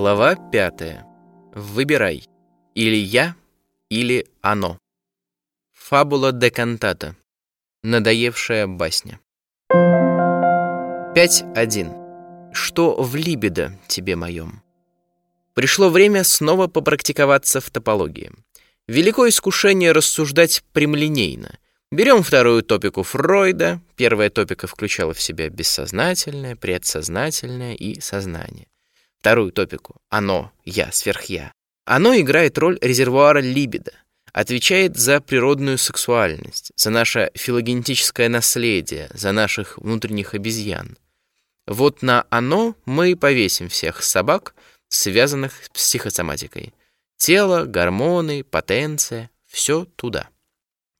Глава пятая. Выбирай. Или я, или оно. Фабула де кантата. Надоевшая басня. 5.1. Что в либидо тебе моем? Пришло время снова попрактиковаться в топологии. Велико искушение рассуждать прямолинейно. Берем вторую топику Фройда. Первая топика включала в себя бессознательное, предсознательное и сознание. Вторую топику «Оно, я, сверхя». Оно играет роль резервуара либидо, отвечает за природную сексуальность, за наше филогенетическое наследие, за наших внутренних обезьян. Вот на оно мы и повесим всех собак, связанных с психосоматикой. Тело, гормоны, потенция — все туда.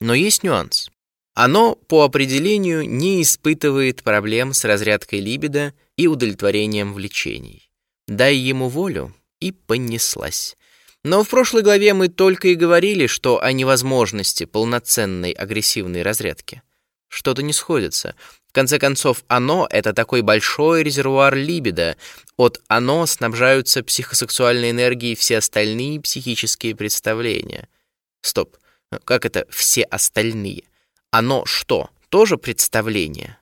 Но есть нюанс. Оно по определению не испытывает проблем с разрядкой либидо и удовлетворением влечений. Дай ему волю, и понеслась. Но в прошлой главе мы только и говорили, что о невозможности полноценной агрессивной разрядки. Что-то не сходится. В конце концов, оно — это такой большой резервуар либидо. От оно снабжаются психосексуальной энергией все остальные психические представления. Стоп. Как это «все остальные»? Оно что, тоже представление?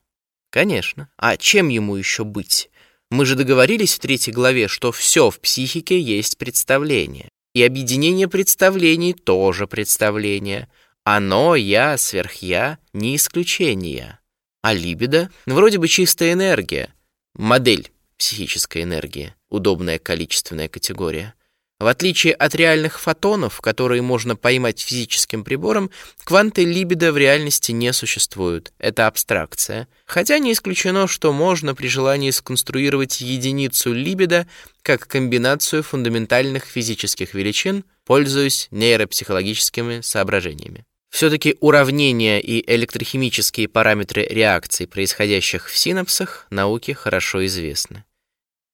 Конечно. А чем ему еще быть? Мы же договорились в третьей главе, что все в психике есть представление. И объединение представлений тоже представление. Оно, я, сверхя, не исключение. А либидо ну, вроде бы чистая энергия. Модель психической энергии. Удобная количественная категория. В отличие от реальных фотонов, которые можно поймать физическим прибором, кванты либидо в реальности не существуют. Это абстракция. Хотя не исключено, что можно при желании сконструировать единицу либидо как комбинацию фундаментальных физических величин, пользуясь нейропсихологическими соображениями. Все-таки уравнения и электрохимические параметры реакций, происходящих в синапсах, науке хорошо известны.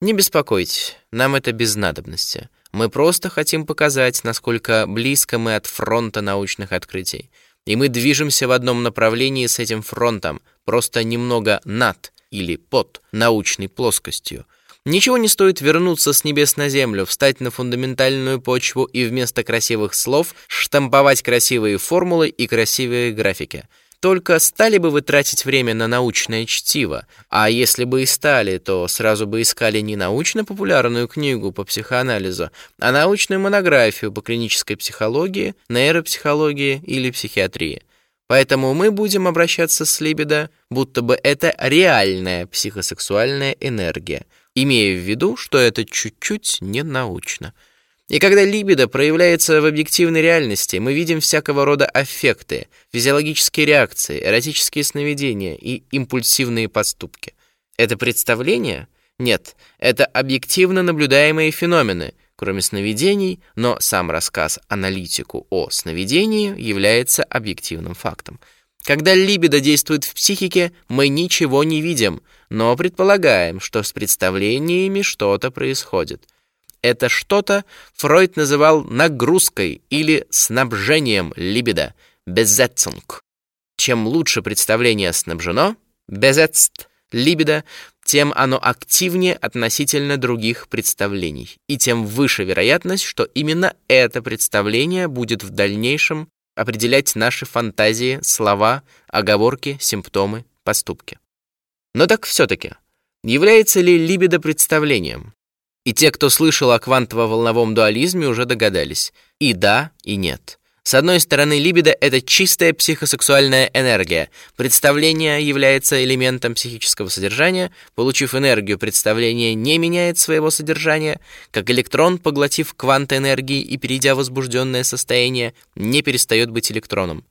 Не беспокойтесь, нам это без надобности. Мы просто хотим показать, насколько близко мы от фронта научных открытий. И мы движемся в одном направлении с этим фронтом, просто немного над или под научной плоскостью. Ничего не стоит вернуться с небес на землю, встать на фундаментальную почву и вместо красивых слов штамповать красивые формулы и красивые графики – только стали бы вы тратить время на научное чтиво, а если бы и стали, то сразу бы искали не научно-популярную книгу по психоанализу, а научную монографию по клинической психологии, нейропсихологии или психиатрии. Поэтому мы будем обращаться с либидо, будто бы это реальная психосексуальная энергия, имея в виду, что это чуть-чуть не научно. И когда либидо проявляется в объективной реальности, мы видим всякого рода аффекты, физиологические реакции, эротические сновидения и импульсивные поступки. Это представление? Нет, это объективно наблюдаемые феномены, кроме сновидений, но сам рассказ аналитику о сновидении является объективным фактом. Когда либидо действует в психике, мы ничего не видим, но предполагаем, что с представлениями что-то происходит. Это что-то Фройд называл нагрузкой или снабжением либидо, безетцинг. Чем лучше представление снабжено, безетст, либидо, тем оно активнее относительно других представлений, и тем выше вероятность, что именно это представление будет в дальнейшем определять наши фантазии, слова, оговорки, симптомы, поступки. Но так все-таки, является ли либидо представлением? И те, кто слышал о квантово-волновом дуализме, уже догадались. И да, и нет. С одной стороны, либидо — это чистая психосексуальная энергия. Представление является элементом психического содержания. Получив энергию, представление не меняет своего содержания. Как электрон, поглотив квант энергии и перейдя в возбужденное состояние, не перестает быть электроном.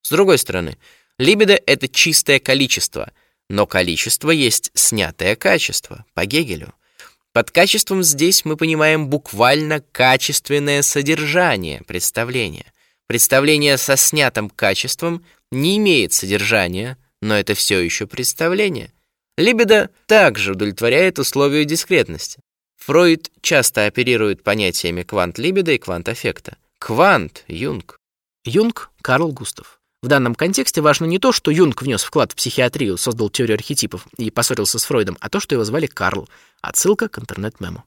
С другой стороны, либидо — это чистое количество. Но количество есть снятое качество, по Гегелю. Под качеством здесь мы понимаем буквально качественное содержание представления. Представление со снятым качеством не имеет содержания, но это все еще представление. Либидо также удовлетворяет условию дискретности. Фройд часто оперирует понятиями квант-либидо и квант-аффекта. Квант — Юнг. Юнг — Карл Густав. В данном контексте важно не то, что Юнг внес вклад в психиатрию, создал теорию архетипов и поссорился с Фройдом, а то, что его звали Карл. Отсылка к интернет-мему.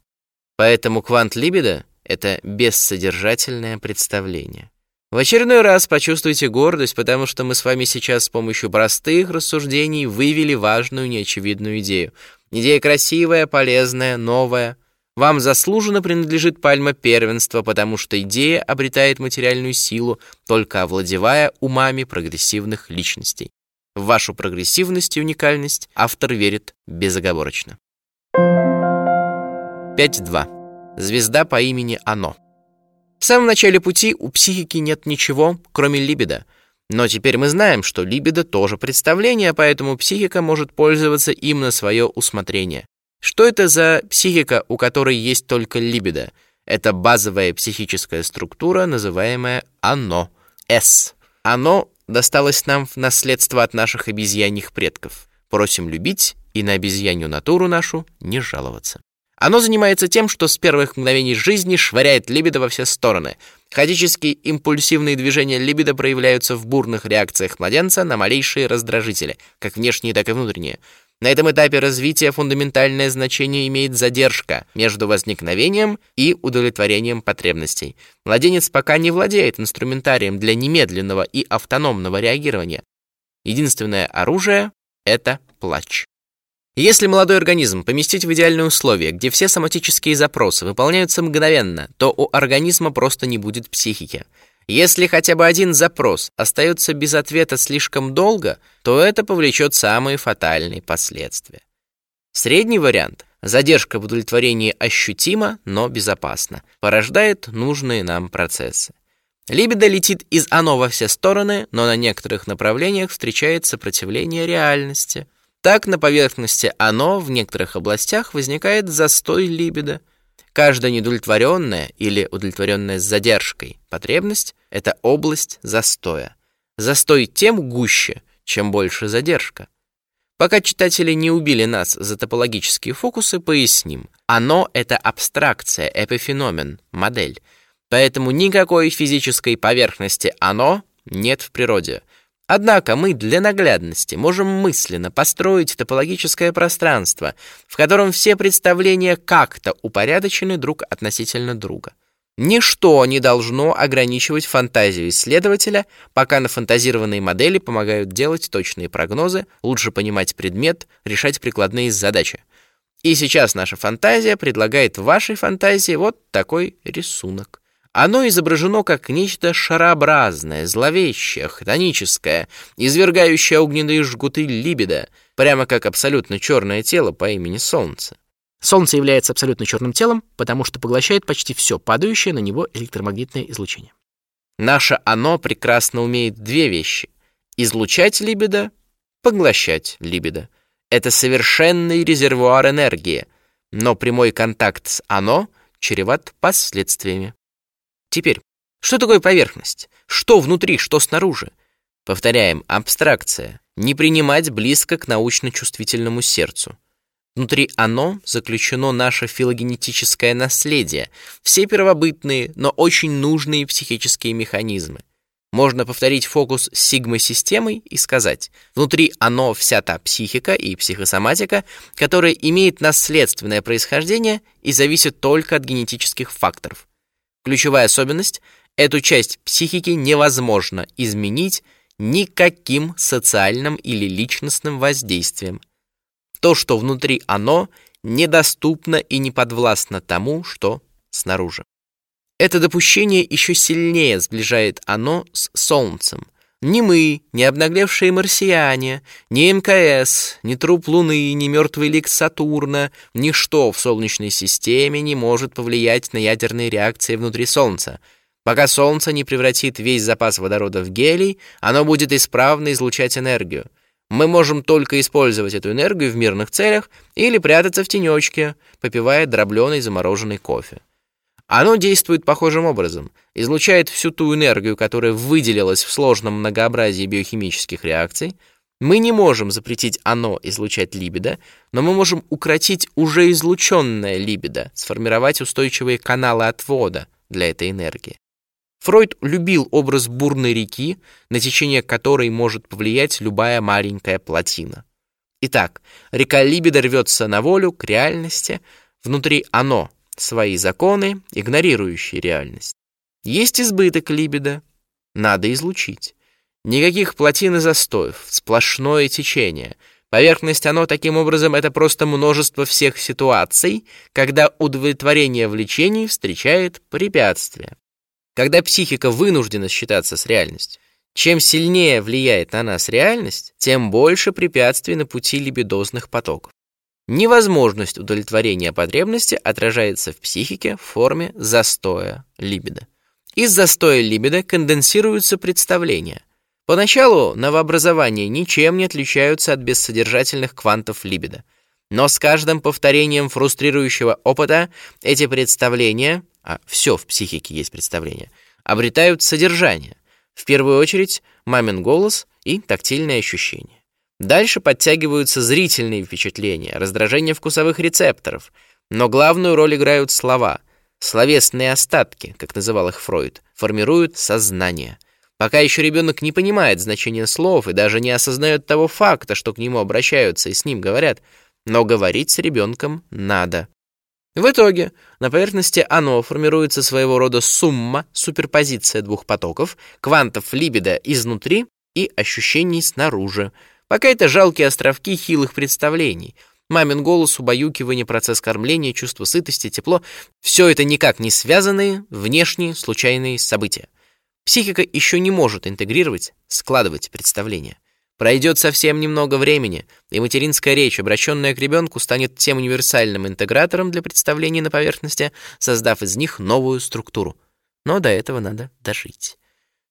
Поэтому квант либидо — это бессодержательное представление. В очередной раз почувствуйте гордость, потому что мы с вами сейчас с помощью простых рассуждений вывели важную неочевидную идею. Идея красивая, полезная, новая. Вам заслуженно принадлежит пальма первенства, потому что идея обретает материальную силу, только овладевая умами прогрессивных личностей. В вашу прогрессивность и уникальность автор верит безоговорочно. 5.2. Звезда по имени Оно. В самом начале пути у психики нет ничего, кроме либидо. Но теперь мы знаем, что либидо тоже представление, поэтому психика может пользоваться им на свое усмотрение. Что это за психика, у которой есть только либидо? Это базовая психическая структура, называемая «оно» — «с». «Оно» досталось нам в наследство от наших обезьяньих предков. Просим любить и на обезьянью натуру нашу не жаловаться. Оно занимается тем, что с первых мгновений жизни швыряет либидо во все стороны. Хаотические импульсивные движения либидо проявляются в бурных реакциях младенца на малейшие раздражители, как внешние, так и внутренние. На этом этапе развития фундаментальное значение имеет задержка между возникновением и удовлетворением потребностей. Младенец пока не владеет инструментарием для немедленного и автономного реагирования. Единственное оружие — это плач. Если молодой организм поместить в идеальные условия, где все соматические запросы выполняются мгновенно, то у организма просто не будет психики. Если хотя бы один запрос остается без ответа слишком долго, то это повлечет самые фатальные последствия. Средний вариант задержка в удовлетворении ощутима, но безопасна, порождает нужные нам процессы. Либидо летит из оно во все стороны, но на некоторых направлениях встречает сопротивление реальности – так, на поверхности оно в некоторых областях возникает застой либидо. Каждая недовлетворенная или удовлетворенная с задержкой потребность — это область застоя. Застой тем гуще, чем больше задержка. Пока читатели не убили нас за топологические фокусы, поясним. Оно — это абстракция, эпифеномен, модель. Поэтому никакой физической поверхности оно нет в природе — Однако мы для наглядности можем мысленно построить топологическое пространство, в котором все представления как-то упорядочены друг относительно друга. Ничто не должно ограничивать фантазию исследователя, пока нафантазированные модели помогают делать точные прогнозы, лучше понимать предмет, решать прикладные задачи. И сейчас наша фантазия предлагает вашей фантазии вот такой рисунок. Оно изображено как нечто шарообразное, зловещее, хтоническое, извергающее огненные жгуты либидо, прямо как абсолютно черное тело по имени Солнце. Солнце является абсолютно черным телом, потому что поглощает почти все падающее на него электромагнитное излучение. Наше оно прекрасно умеет две вещи: излучать либидо, поглощать либидо. Это совершенный резервуар энергии, но прямой контакт с оно чреват последствиями. Теперь, что такое поверхность? Что внутри, что снаружи? Повторяем, абстракция. Не принимать близко к научно-чувствительному сердцу. Внутри оно заключено наше филогенетическое наследие, все первобытные, но очень нужные психические механизмы. Можно повторить фокус с сигма-системой и сказать, внутри оно вся та психика и психосоматика, которая имеет наследственное происхождение и зависит только от генетических факторов. Ключевая особенность – эту часть психики невозможно изменить никаким социальным или личностным воздействием. То, что внутри оно, недоступно и не подвластно тому, что снаружи. Это допущение еще сильнее сближает оно с Солнцем. Ни мы, ни обнаглевшие марсиане, ни МКС, ни труп Луны, ни мертвый лик Сатурна, ничто в Солнечной системе не может повлиять на ядерные реакции внутри Солнца. Пока Солнце не превратит весь запас водорода в гелий, оно будет исправно излучать энергию. Мы можем только использовать эту энергию в мирных целях или прятаться в тенечке, попивая дробленый замороженный кофе. Оно действует похожим образом, излучает всю ту энергию, которая выделилась в сложном многообразии биохимических реакций. Мы не можем запретить оно излучать либидо, но мы можем укротить уже излученное либидо, сформировать устойчивые каналы отвода для этой энергии. Фройд любил образ бурной реки, на течение которой может повлиять любая маленькая плотина. Итак, река либидо рвется на волю, к реальности, внутри оно, свои законы, игнорирующие реальность. Есть избыток либидо, надо излучить. Никаких плотин и застоев, сплошное течение. Поверхность оно таким образом это просто множество всех ситуаций, когда удовлетворение влечений встречает препятствия. Когда психика вынуждена считаться с реальностью. Чем сильнее влияет на нас реальность, тем больше препятствий на пути либидозных потоков. Невозможность удовлетворения потребности отражается в психике в форме застоя либидо. Из застоя либидо конденсируются представления. Поначалу новообразования ничем не отличаются от бессодержательных квантов либидо. Но с каждым повторением фрустрирующего опыта эти представления, а все в психике есть представления, обретают содержание. В первую очередь мамин голос и тактильные ощущения. Дальше подтягиваются зрительные впечатления, раздражение вкусовых рецепторов. Но главную роль играют слова. Словесные остатки, как называл их Фройд, формируют сознание. Пока еще ребенок не понимает значения слов и даже не осознает того факта, что к нему обращаются и с ним говорят, но говорить с ребенком надо. В итоге на поверхности оно формируется своего рода сумма, суперпозиция двух потоков, квантов либидо изнутри и ощущений снаружи. Пока это жалкие островки хилых представлений. Мамин голос, убаюкивание, процесс кормления, чувство сытости, тепло — все это никак не связанные, внешние, случайные события. Психика еще не может интегрировать, складывать представления. Пройдет совсем немного времени, и материнская речь, обращенная к ребенку, станет тем универсальным интегратором для представлений на поверхности, создав из них новую структуру. Но до этого надо дожить.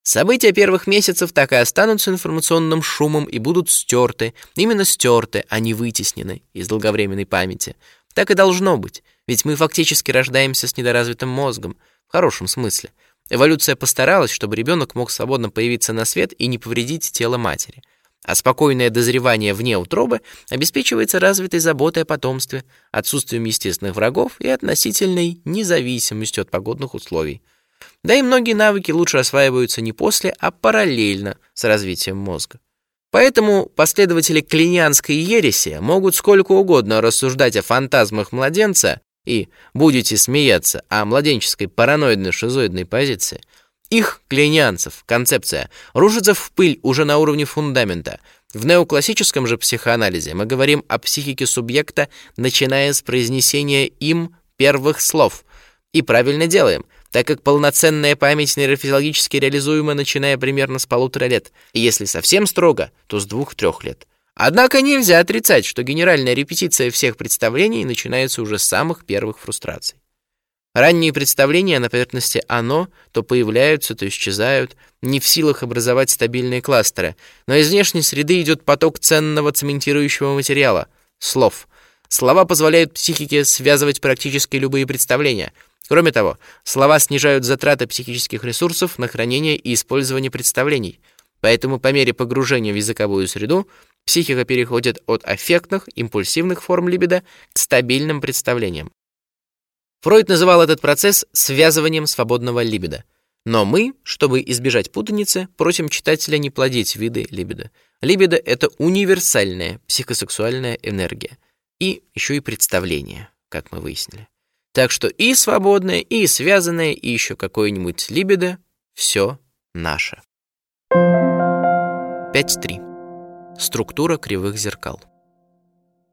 События первых месяцев так и останутся информационным шумом и будут стерты, именно стерты, а не вытеснены из долговременной памяти. Так и должно быть, ведь мы фактически рождаемся с недоразвитым мозгом, в хорошем смысле. Эволюция постаралась, чтобы ребенок мог свободно появиться на свет и не повредить тело матери. А спокойное дозревание вне утробы обеспечивается развитой заботой о потомстве, отсутствием естественных врагов и относительной независимостью от погодных условий. Да и многие навыки лучше осваиваются не после, а параллельно с развитием мозга. Поэтому последователи клинианской ереси могут сколько угодно рассуждать о фантазмах младенца и, будете смеяться, о младенческой параноидно-шизоидной позиции. Их, клинианцев, концепция рушится в пыль уже на уровне фундамента. В неоклассическом же психоанализе мы говорим о психике субъекта, начиная с произнесения им первых слов. И правильно делаем – так как полноценная память нейрофизиологически реализуема, начиная примерно с полутора лет, и если совсем строго, то с двух-трех лет. Однако нельзя отрицать, что генеральная репетиция всех представлений начинается уже с самых первых фрустраций. Ранние представления на поверхности «оно» то появляются, то исчезают, не в силах образовать стабильные кластеры, но из внешней среды идет поток ценного цементирующего материала — слов. Слова позволяют психике связывать практически любые представления — Кроме того, слова снижают затраты психических ресурсов на хранение и использование представлений. Поэтому по мере погружения в языковую среду психика переходит от аффектных, импульсивных форм либидо к стабильным представлениям. Фройд называл этот процесс связыванием свободного либидо. Но мы, чтобы избежать путаницы, просим читателя не плодить виды либидо. Либидо — это универсальная психосексуальная энергия. И еще и представление, как мы выяснили. Так что и свободное, и связанное, и еще какое-нибудь либидо — все наше. 5.3. Структура кривых зеркал.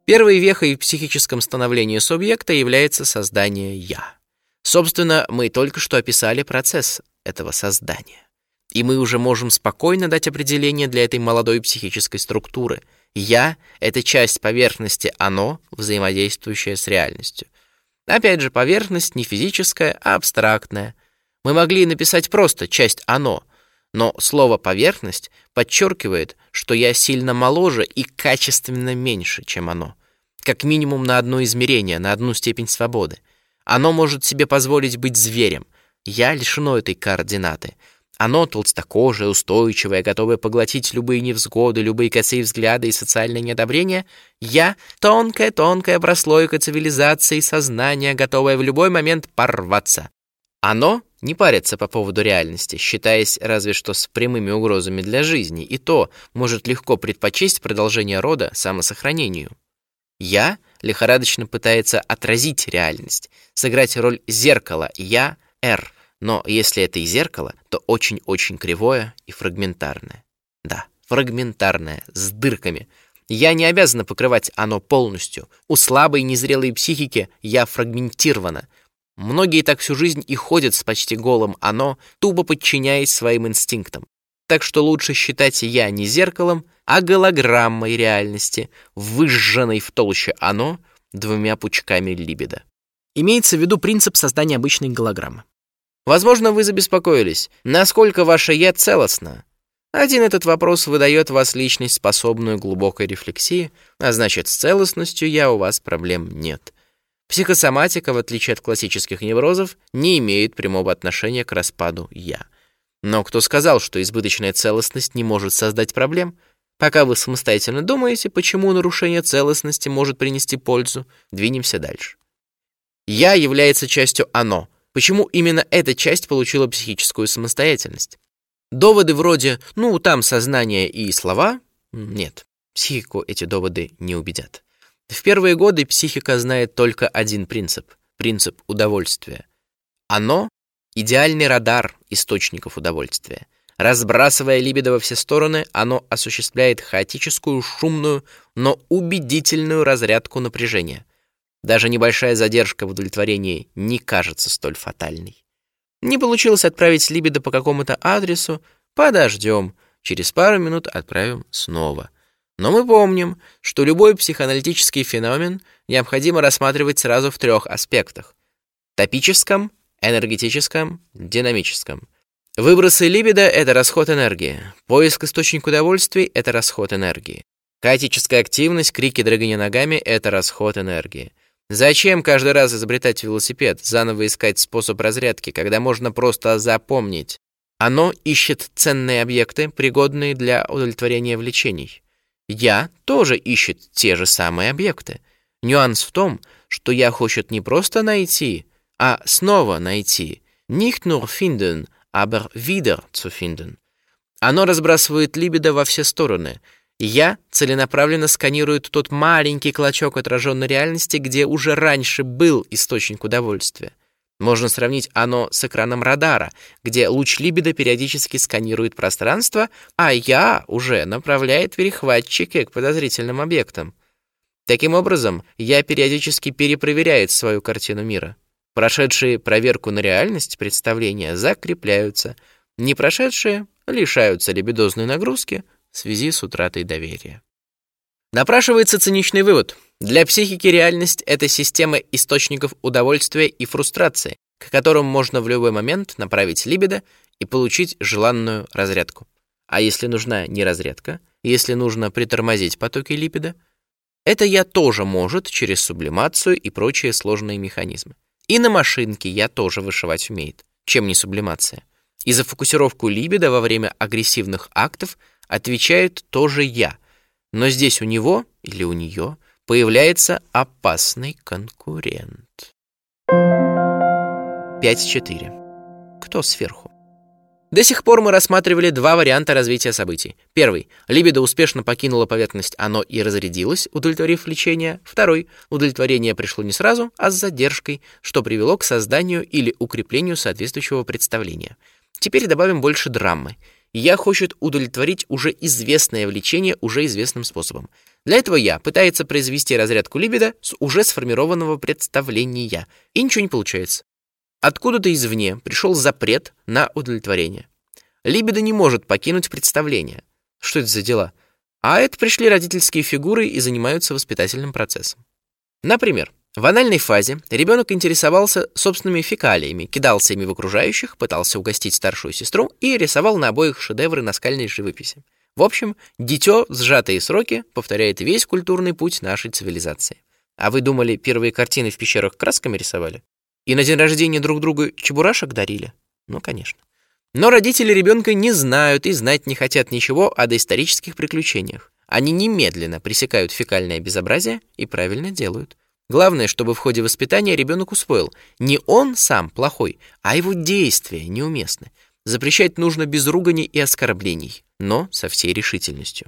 Первой вехой в психическом становлении субъекта является создание «я». Собственно, мы только что описали процесс этого создания. И мы уже можем спокойно дать определение для этой молодой психической структуры. «Я» — это часть поверхности «оно», взаимодействующая с реальностью. Опять же, поверхность не физическая, а абстрактная. Мы могли написать просто часть «оно», но слово «поверхность» подчеркивает, что я сильно моложе и качественно меньше, чем оно. Как минимум на одно измерение, на одну степень свободы. Оно может себе позволить быть зверем. Я лишено этой координаты — оно толстокожее, устойчивое, готовое поглотить любые невзгоды, любые косые взгляды и социальное неодобрение. Я — тонкая-тонкая прослойка цивилизации и сознания, готовая в любой момент порваться. Оно не парится по поводу реальности, считаясь разве что с прямыми угрозами для жизни, и то может легко предпочесть продолжение рода самосохранению. Я лихорадочно пытается отразить реальность, сыграть роль зеркала «я», «р», но если это и зеркало, то очень-очень кривое и фрагментарное. Да, фрагментарное, с дырками. Я не обязана покрывать оно полностью. У слабой незрелой психики я фрагментирована. Многие так всю жизнь и ходят с почти голым оно, тупо подчиняясь своим инстинктам. Так что лучше считать я не зеркалом, а голограммой реальности, выжженной в толще оно двумя пучками либидо. Имеется в виду принцип создания обычной голограммы. Возможно, вы забеспокоились, насколько ваше «я» целостно. Один этот вопрос выдает вас личность, способную глубокой рефлексии, а значит, с целостностью «я» у вас проблем нет. Психосоматика, в отличие от классических неврозов, не имеет прямого отношения к распаду «я». Но кто сказал, что избыточная целостность не может создать проблем? Пока вы самостоятельно думаете, почему нарушение целостности может принести пользу, двинемся дальше. «Я» является частью «оно», Почему именно эта часть получила психическую самостоятельность? Доводы вроде «ну, там сознание и слова» нет, психику эти доводы не убедят. В первые годы психика знает только один принцип – принцип удовольствия. Оно – идеальный радар источников удовольствия. Разбрасывая либидо во все стороны, оно осуществляет хаотическую, шумную, но убедительную разрядку напряжения – даже небольшая задержка в удовлетворении не кажется столь фатальной. Не получилось отправить либидо по какому-то адресу, подождем, через пару минут отправим снова. Но мы помним, что любой психоаналитический феномен необходимо рассматривать сразу в трех аспектах. Топическом, энергетическом, динамическом. Выбросы либидо — это расход энергии. Поиск источника удовольствий — это расход энергии. Хаотическая активность, крики дрыгания ногами — это расход энергии. Зачем каждый раз изобретать велосипед, заново искать способ разрядки, когда можно просто запомнить? Оно ищет ценные объекты, пригодные для удовлетворения влечений. Я тоже ищет те же самые объекты. Нюанс в том, что я хочет не просто найти, а снова найти. Nicht nur finden, aber wieder zu finden. Оно разбрасывает либидо во все стороны — я целенаправленно сканирую тот маленький клочок отраженной реальности, где уже раньше был источник удовольствия. Можно сравнить оно с экраном радара, где луч либидо периодически сканирует пространство, а я уже направляет перехватчики к подозрительным объектам. Таким образом, я периодически перепроверяет свою картину мира. Прошедшие проверку на реальность представления закрепляются, не прошедшие лишаются либидозной нагрузки, в связи с утратой доверия. Напрашивается циничный вывод. Для психики реальность — это система источников удовольствия и фрустрации, к которым можно в любой момент направить либидо и получить желанную разрядку. А если нужна не разрядка, если нужно притормозить потоки липида, это я тоже может через сублимацию и прочие сложные механизмы. И на машинке я тоже вышивать умеет, чем не сублимация. И за фокусировку либидо во время агрессивных актов – отвечает тоже я, но здесь у него или у нее появляется опасный конкурент. 5.4. Кто сверху? До сих пор мы рассматривали два варианта развития событий. Первый. Либидо успешно покинула поверхность, оно и разрядилось, удовлетворив влечение. Второй. Удовлетворение пришло не сразу, а с задержкой, что привело к созданию или укреплению соответствующего представления. Теперь добавим больше драмы. Я хочет удовлетворить уже известное влечение уже известным способом. Для этого я пытается произвести разрядку либидо с уже сформированного представления, и ничего не получается. Откуда-то извне пришел запрет на удовлетворение. Либидо не может покинуть представление. Что это за дела? А это пришли родительские фигуры и занимаются воспитательным процессом. Например, в анальной фазе ребенок интересовался собственными фекалиями, кидался ими в окружающих, пытался угостить старшую сестру и рисовал на обоих шедевры наскальной живописи. В общем, дитё в сжатые сроки повторяет весь культурный путь нашей цивилизации. А вы думали, первые картины в пещерах красками рисовали? И на день рождения друг другу чебурашек дарили? Ну, конечно. Но родители ребенка не знают и знать не хотят ничего о доисторических приключениях. Они немедленно пресекают фекальное безобразие и правильно делают. Главное, чтобы в ходе воспитания ребенок усвоил, не он сам плохой, а его действия неуместны. Запрещать нужно без руганий и оскорблений, но со всей решительностью.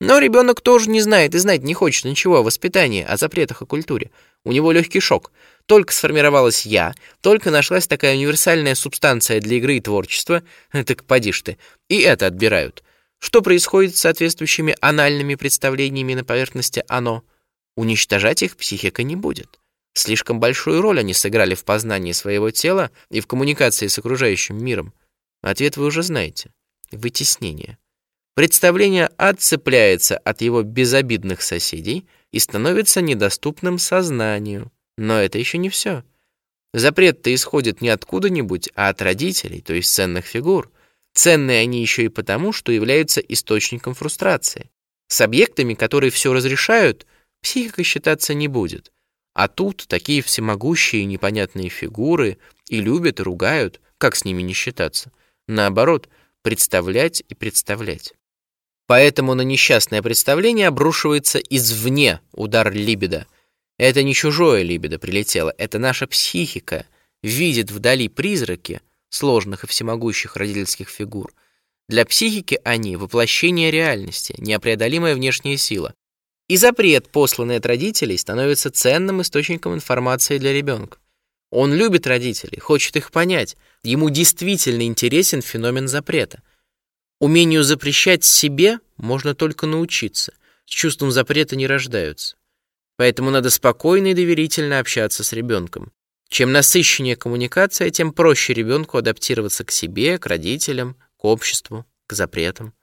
Но ребенок тоже не знает и знать не хочет ничего о воспитании, о запретах и культуре. У него легкий шок. Только сформировалась «я», только нашлась такая универсальная субстанция для игры и творчества, так поди ж ты, и это отбирают. Что происходит с соответствующими анальными представлениями на поверхности «оно»? Уничтожать их психика не будет. Слишком большую роль они сыграли в познании своего тела и в коммуникации с окружающим миром. Ответ вы уже знаете. Вытеснение. Представление отцепляется от его безобидных соседей и становится недоступным сознанию. Но это еще не все. Запрет-то исходит не откуда-нибудь, а от родителей, то есть ценных фигур. Ценные они еще и потому, что являются источником фрустрации. С объектами, которые все разрешают, психика считаться не будет. А тут такие всемогущие непонятные фигуры и любят, и ругают, как с ними не считаться. Наоборот, представлять и представлять. Поэтому на несчастное представление обрушивается извне удар либидо. Это не чужое либидо прилетело, это наша психика видит вдали призраки сложных и всемогущих родительских фигур. Для психики они — воплощение реальности, непреодолимая внешняя сила. И запрет, посланный от родителей, становится ценным источником информации для ребенка. Он любит родителей, хочет их понять. Ему действительно интересен феномен запрета. Умению запрещать себе можно только научиться. С чувством запрета не рождаются. Поэтому надо спокойно и доверительно общаться с ребенком. Чем насыщеннее коммуникация, тем проще ребенку адаптироваться к себе, к родителям, к обществу, к запретам.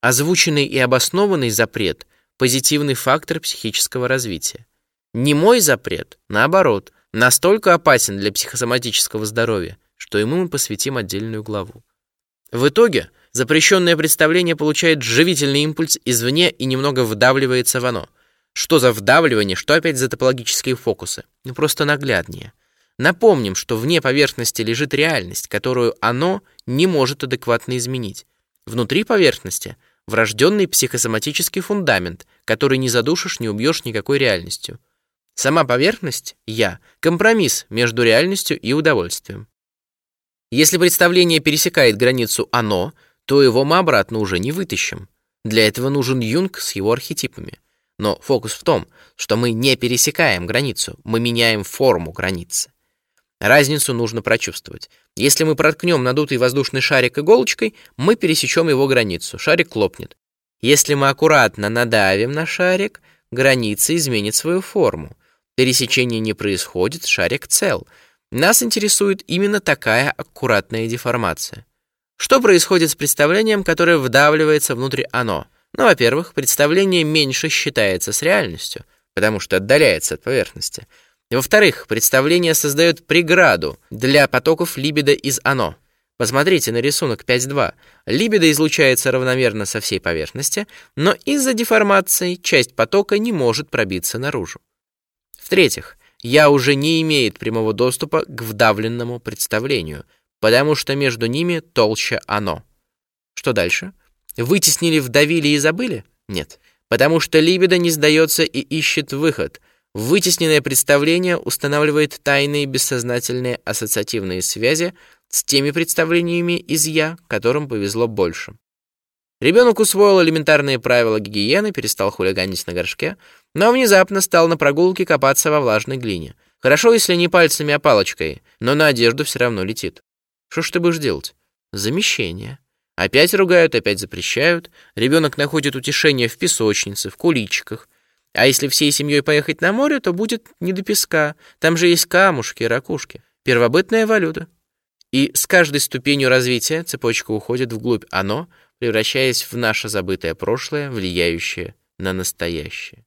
Озвученный и обоснованный запрет – позитивный фактор психического развития. Не мой запрет, наоборот, настолько опасен для психосоматического здоровья, что ему мы посвятим отдельную главу. В итоге запрещенное представление получает живительный импульс извне и немного вдавливается в оно. Что за вдавливание, что опять за топологические фокусы? Ну, просто нагляднее. Напомним, что вне поверхности лежит реальность, которую оно не может адекватно изменить. Внутри поверхности – врожденный психосоматический фундамент, который не задушишь, не убьешь никакой реальностью. Сама поверхность – я, компромисс между реальностью и удовольствием. Если представление пересекает границу «оно», то его мы обратно уже не вытащим. Для этого нужен Юнг с его архетипами. Но фокус в том, что мы не пересекаем границу, мы меняем форму границы. Разницу нужно прочувствовать. Если мы проткнем надутый воздушный шарик иголочкой, мы пересечем его границу, шарик лопнет. Если мы аккуратно надавим на шарик, граница изменит свою форму. Пересечение не происходит, шарик цел — нас интересует именно такая аккуратная деформация. Что происходит с представлением, которое вдавливается внутрь оно? Ну, во-первых, представление меньше считается с реальностью, потому что отдаляется от поверхности. Во-вторых, представление создает преграду для потоков либидо из оно. Посмотрите на рисунок 5.2. Либидо излучается равномерно со всей поверхности, но из-за деформации часть потока не может пробиться наружу. В-третьих, я уже не имеет прямого доступа к вдавленному представлению, потому что между ними толще оно. Что дальше? Вытеснили, вдавили и забыли? Нет. Потому что либидо не сдается и ищет выход. Вытесненное представление устанавливает тайные бессознательные ассоциативные связи с теми представлениями из «я», которым повезло больше. Ребенок усвоил элементарные правила гигиены, перестал хулиганить на горшке, но внезапно стал на прогулке копаться во влажной глине. Хорошо, если не пальцами, а палочкой, но на одежду все равно летит. Что ж ты будешь делать? Замещение. Опять ругают, опять запрещают. Ребенок находит утешение в песочнице, в куличиках. А если всей семьей поехать на море, то будет не до песка. Там же есть камушки, ракушки. Первобытная валюта. И с каждой ступенью развития цепочка уходит вглубь оно, превращаясь в наше забытое прошлое, влияющее на настоящее.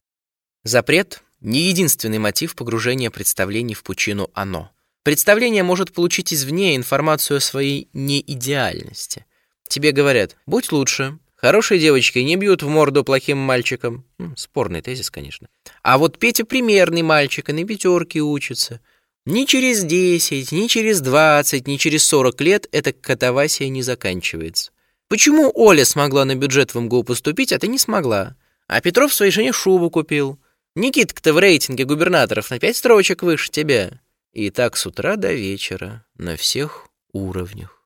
Запрет — не единственный мотив погружения представлений в пучину «оно». Представление может получить извне информацию о своей неидеальности. Тебе говорят «будь лучше», «хорошие девочки не бьют в морду плохим мальчикам». Спорный тезис, конечно. А вот Петя примерный мальчик и на пятерке учится. Ни через 10, ни через 20, ни через 40 лет эта катавасия не заканчивается. Почему Оля смогла на бюджет в МГУ поступить, а ты не смогла? А Петров своей жене шубу купил. Никитка-то в рейтинге губернаторов на пять строчек выше тебя. И так с утра до вечера, на всех уровнях.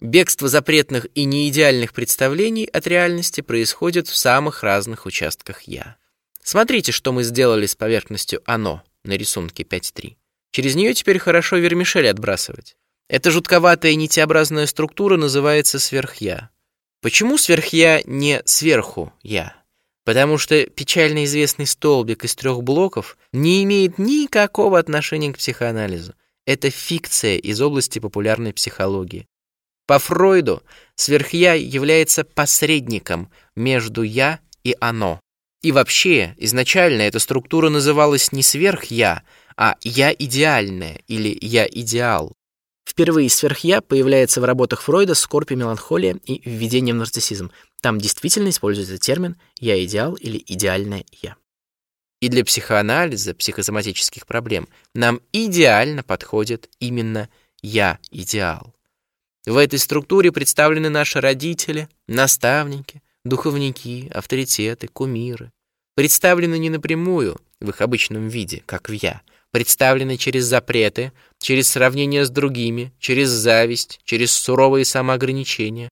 Бегство запретных и неидеальных представлений от реальности происходит в самых разных участках «я». Смотрите, что мы сделали с поверхностью «оно» на рисунке 5.3. Через нее теперь хорошо вермишель отбрасывать. Эта жутковатая нитеобразная структура называется сверхя. Почему сверхя не сверху я? Потому что печально известный столбик из трех блоков не имеет никакого отношения к психоанализу. Это фикция из области популярной психологии. По Фройду сверхя является посредником между «я» и «оно». И вообще, изначально эта структура называлась не сверх-я, а «я идеальное» или «я идеал». Впервые сверх-я появляется в работах Фройда «Скорбь и меланхолия» и «Введение в нарциссизм». Там действительно используется термин «я идеал» или «идеальное я». И для психоанализа психосоматических проблем нам идеально подходит именно «я идеал». В этой структуре представлены наши родители, наставники, духовники, авторитеты, кумиры. Представлены не напрямую, в их обычном виде, как в «я», представлены через запреты, через сравнение с другими, через зависть, через суровые самоограничения.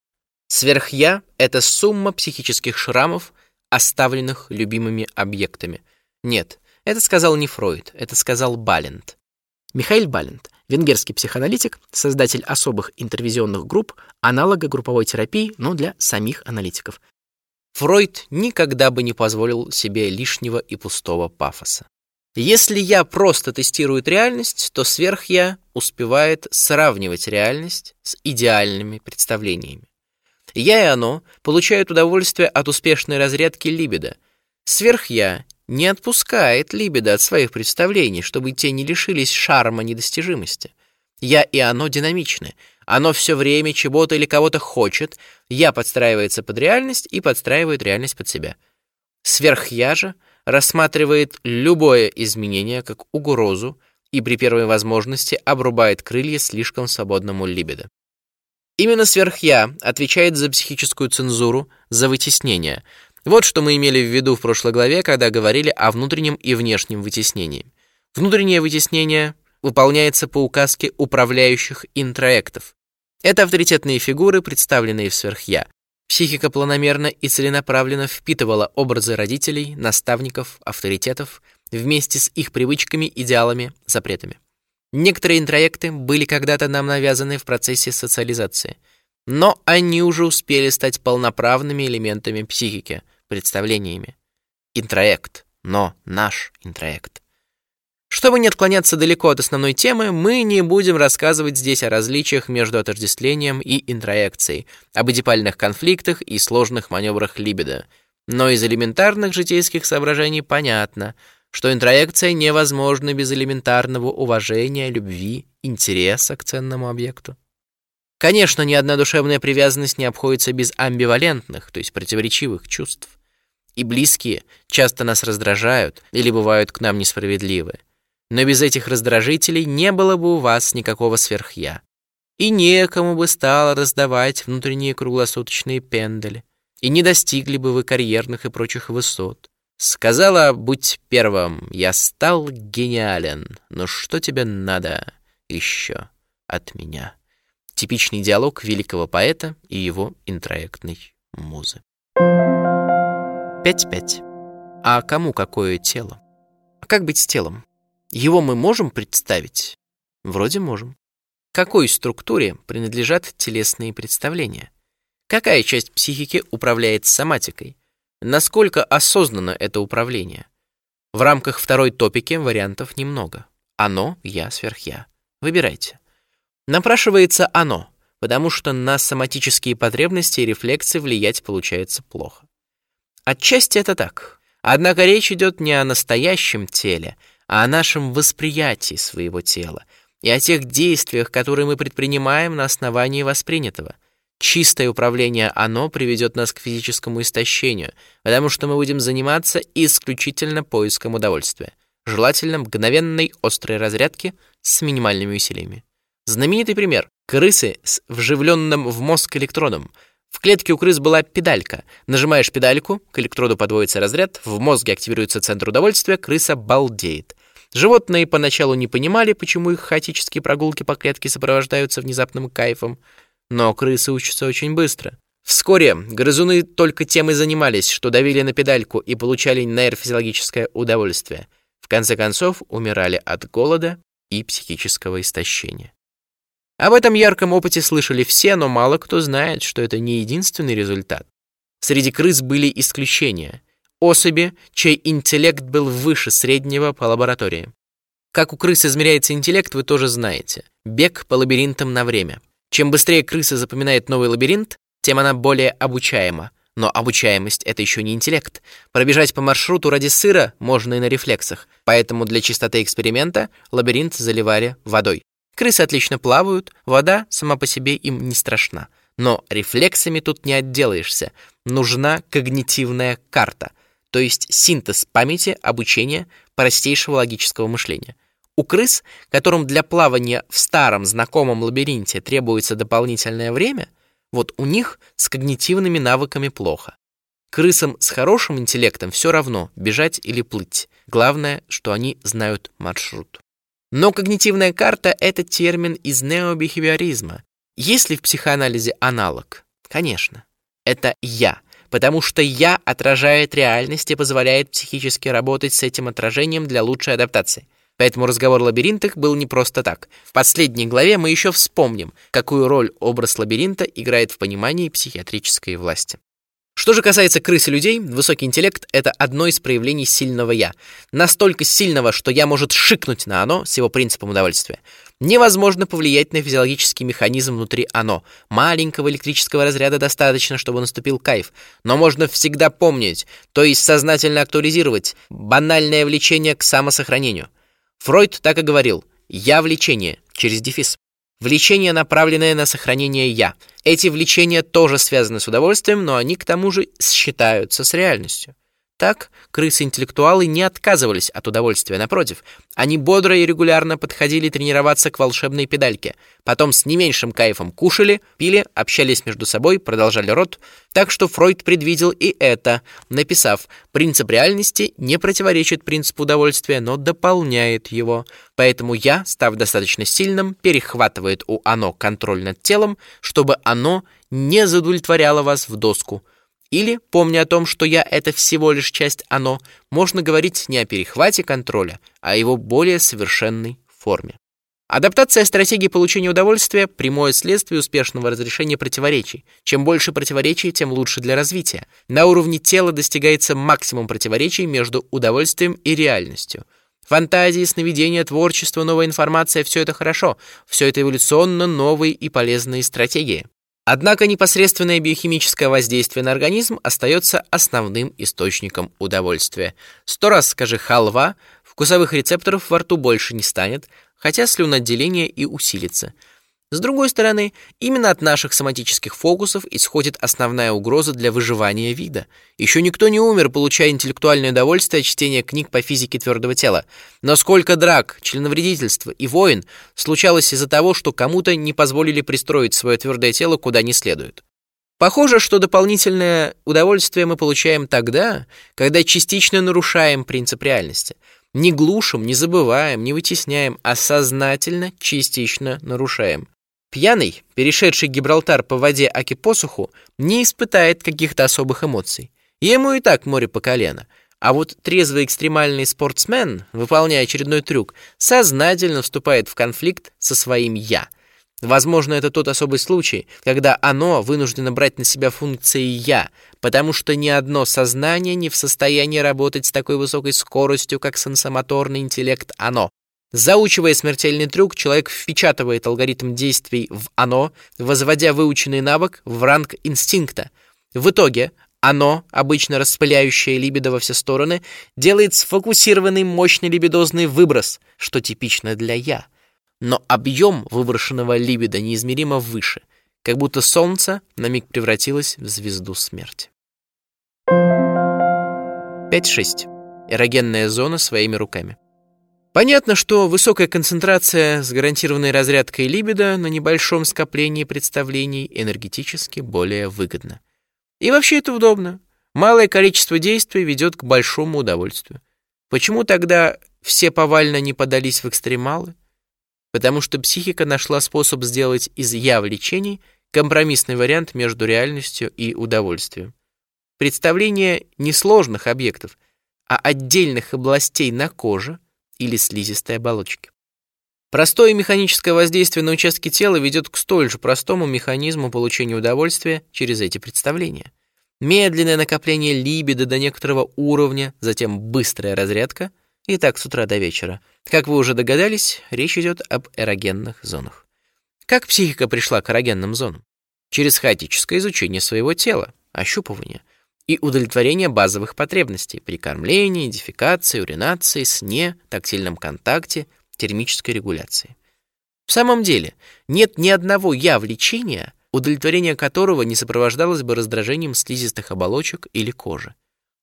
Сверх-я — это сумма психических шрамов, оставленных любимыми объектами. Нет, это сказал не Фройд, это сказал Балент. Михаил Балент Венгерский психоаналитик, создатель особых интервизионных групп, аналога групповой терапии, но для самих аналитиков. Фройд никогда бы не позволил себе лишнего и пустого пафоса. Если я просто тестирует реальность, то сверх-я успевает сравнивать реальность с идеальными представлениями. Я и оно получают удовольствие от успешной разрядки либидо. Сверх-я не отпускает либидо от своих представлений, чтобы те не лишились шарма недостижимости. Я и оно динамичны. Оно все время чего-то или кого-то хочет. Я подстраивается под реальность и подстраивает реальность под себя. Сверх-я же рассматривает любое изменение как угрозу и при первой возможности обрубает крылья слишком свободному либидо. Именно сверх-я отвечает за психическую цензуру, за вытеснение – вот что мы имели в виду в прошлой главе, когда говорили о внутреннем и внешнем вытеснении. Внутреннее вытеснение выполняется по указке управляющих интроектов. Это авторитетные фигуры, представленные в сверхя. Психика планомерно и целенаправленно впитывала образы родителей, наставников, авторитетов вместе с их привычками, идеалами, запретами. Некоторые интроекты были когда-то нам навязаны в процессе социализации, но они уже успели стать полноправными элементами психики – представлениями. Интроект, но наш интроект. Чтобы не отклоняться далеко от основной темы, мы не будем рассказывать здесь о различиях между отождествлением и интроекцией, об эдипальных конфликтах и сложных маневрах либидо. Но из элементарных житейских соображений понятно, что интроекция невозможна без элементарного уважения, любви, интереса к ценному объекту. Конечно, ни одна душевная привязанность не обходится без амбивалентных, то есть противоречивых чувств и близкие часто нас раздражают или бывают к нам несправедливы. Но без этих раздражителей не было бы у вас никакого сверхя. И некому бы стало раздавать внутренние круглосуточные пендали. И не достигли бы вы карьерных и прочих высот. Сказала, будь первым, я стал гениален, но что тебе надо еще от меня? Типичный диалог великого поэта и его интроектной музы. 5.5. А кому какое тело? А как быть с телом? Его мы можем представить? Вроде можем. Какой структуре принадлежат телесные представления? Какая часть психики управляет соматикой? Насколько осознанно это управление? В рамках второй топики вариантов немного. Оно, я, сверхя. Выбирайте. Напрашивается оно, потому что на соматические потребности и рефлексы влиять получается плохо. Отчасти это так. Однако речь идет не о настоящем теле, а о нашем восприятии своего тела и о тех действиях, которые мы предпринимаем на основании воспринятого. Чистое управление оно приведет нас к физическому истощению, потому что мы будем заниматься исключительно поиском удовольствия, желательно мгновенной острой разрядки с минимальными усилиями. Знаменитый пример. Крысы с вживленным в мозг электродом – в клетке у крыс была педалька. Нажимаешь педальку, к электроду подводится разряд, в мозге активируется центр удовольствия, крыса балдеет. Животные поначалу не понимали, почему их хаотические прогулки по клетке сопровождаются внезапным кайфом. Но крысы учатся очень быстро. Вскоре грызуны только тем и занимались, что давили на педальку и получали нейрофизиологическое удовольствие. В конце концов, умирали от голода и психического истощения. Об этом ярком опыте слышали все, но мало кто знает, что это не единственный результат. Среди крыс были исключения. Особи, чей интеллект был выше среднего по лаборатории. Как у крыс измеряется интеллект, вы тоже знаете. Бег по лабиринтам на время. Чем быстрее крыса запоминает новый лабиринт, тем она более обучаема. Но обучаемость — это еще не интеллект. Пробежать по маршруту ради сыра можно и на рефлексах. Поэтому для чистоты эксперимента лабиринт заливали водой. Крысы отлично плавают, вода сама по себе им не страшна. Но рефлексами тут не отделаешься. Нужна когнитивная карта, то есть синтез памяти, обучения, простейшего логического мышления. У крыс, которым для плавания в старом знакомом лабиринте требуется дополнительное время, вот у них с когнитивными навыками плохо. Крысам с хорошим интеллектом все равно, бежать или плыть. Главное, что они знают маршрут. Но когнитивная карта — это термин из необихевиоризма. Есть ли в психоанализе аналог? Конечно. Это «я», потому что «я» отражает реальность и позволяет психически работать с этим отражением для лучшей адаптации. Поэтому разговор о лабиринтах был не просто так. В последней главе мы еще вспомним, какую роль образ лабиринта играет в понимании психиатрической власти. Что же касается крыс и людей, высокий интеллект — это одно из проявлений сильного «я». Настолько сильного, что «я» может шикнуть на оно с его принципом удовольствия. Невозможно повлиять на физиологический механизм внутри оно. Маленького электрического разряда достаточно, чтобы наступил кайф. Но можно всегда помнить, то есть сознательно актуализировать банальное влечение к самосохранению. Фройд так и говорил «я влечение» через дефис. Влечение, направленное на сохранение «я». Эти влечения тоже связаны с удовольствием, но они к тому же считаются с реальностью. Так, крысы-интеллектуалы не отказывались от удовольствия, напротив. Они бодро и регулярно подходили тренироваться к волшебной педальке. Потом с не меньшим кайфом кушали, пили, общались между собой, продолжали род. Так что Фройд предвидел и это, написав «Принцип реальности не противоречит принципу удовольствия, но дополняет его. Поэтому я, став достаточно сильным, перехватывает у оно контроль над телом, чтобы оно не задовлетворяло вас в доску». Или, помня о том, что я — это всего лишь часть «оно», можно говорить не о перехвате контроля, а о его более совершенной форме. Адаптация стратегии получения удовольствия – прямое следствие успешного разрешения противоречий. Чем больше противоречий, тем лучше для развития. На уровне тела достигается максимум противоречий между удовольствием и реальностью. Фантазии, сновидения, творчество, новая информация – все это хорошо. Все это эволюционно новые и полезные стратегии. Однако непосредственное биохимическое воздействие на организм остается основным источником удовольствия. Сто раз скажи «халва», вкусовых рецепторов во рту больше не станет, хотя слюноотделение и усилится – с другой стороны, именно от наших соматических фокусов исходит основная угроза для выживания вида. Еще никто не умер, получая интеллектуальное удовольствие от чтения книг по физике твердого тела. Но сколько драк, членовредительства и войн случалось из-за того, что кому-то не позволили пристроить свое твердое тело куда не следует. Похоже, что дополнительное удовольствие мы получаем тогда, когда частично нарушаем принцип реальности. Не глушим, не забываем, не вытесняем, а сознательно частично нарушаем. Пьяный, перешедший Гибралтар по воде Аки посуху, не испытает каких-то особых эмоций. Ему и так море по колено. А вот трезвый экстремальный спортсмен, выполняя очередной трюк, сознательно вступает в конфликт со своим «я». Возможно, это тот особый случай, когда оно вынуждено брать на себя функции «я», потому что ни одно сознание не в состоянии работать с такой высокой скоростью, как сенсомоторный интеллект «оно». Заучивая смертельный трюк, человек впечатывает алгоритм действий в «оно», возводя выученный навык в ранг инстинкта. В итоге оно, обычно распыляющее либидо во все стороны, делает сфокусированный мощный либидозный выброс, что типично для «я». Но объем выброшенного либидо неизмеримо выше, как будто солнце на миг превратилось в звезду смерти. 5.6. Эрогенная зона своими руками. Понятно, что высокая концентрация с гарантированной разрядкой либидо на небольшом скоплении представлений энергетически более выгодна. И вообще это удобно. Малое количество действий ведет к большому удовольствию. Почему тогда все повально не подались в экстремалы? Потому что психика нашла способ сделать из «я» влечений компромиссный вариант между реальностью и удовольствием. Представление не сложных объектов, а отдельных областей на коже или слизистой оболочке. Простое механическое воздействие на участки тела ведет к столь же простому механизму получения удовольствия через эти представления. Медленное накопление либидо до некоторого уровня, затем быстрая разрядка, и так с утра до вечера. Как вы уже догадались, речь идет об эрогенных зонах. Как психика пришла к эрогенным зонам? Через хаотическое изучение своего тела, ощупывание и удовлетворение базовых потребностей при кормлении, дефекации, уринации, сне, тактильном контакте, термической регуляции. В самом деле, нет ни одного «я» влечения, удовлетворение которого не сопровождалось бы раздражением слизистых оболочек или кожи.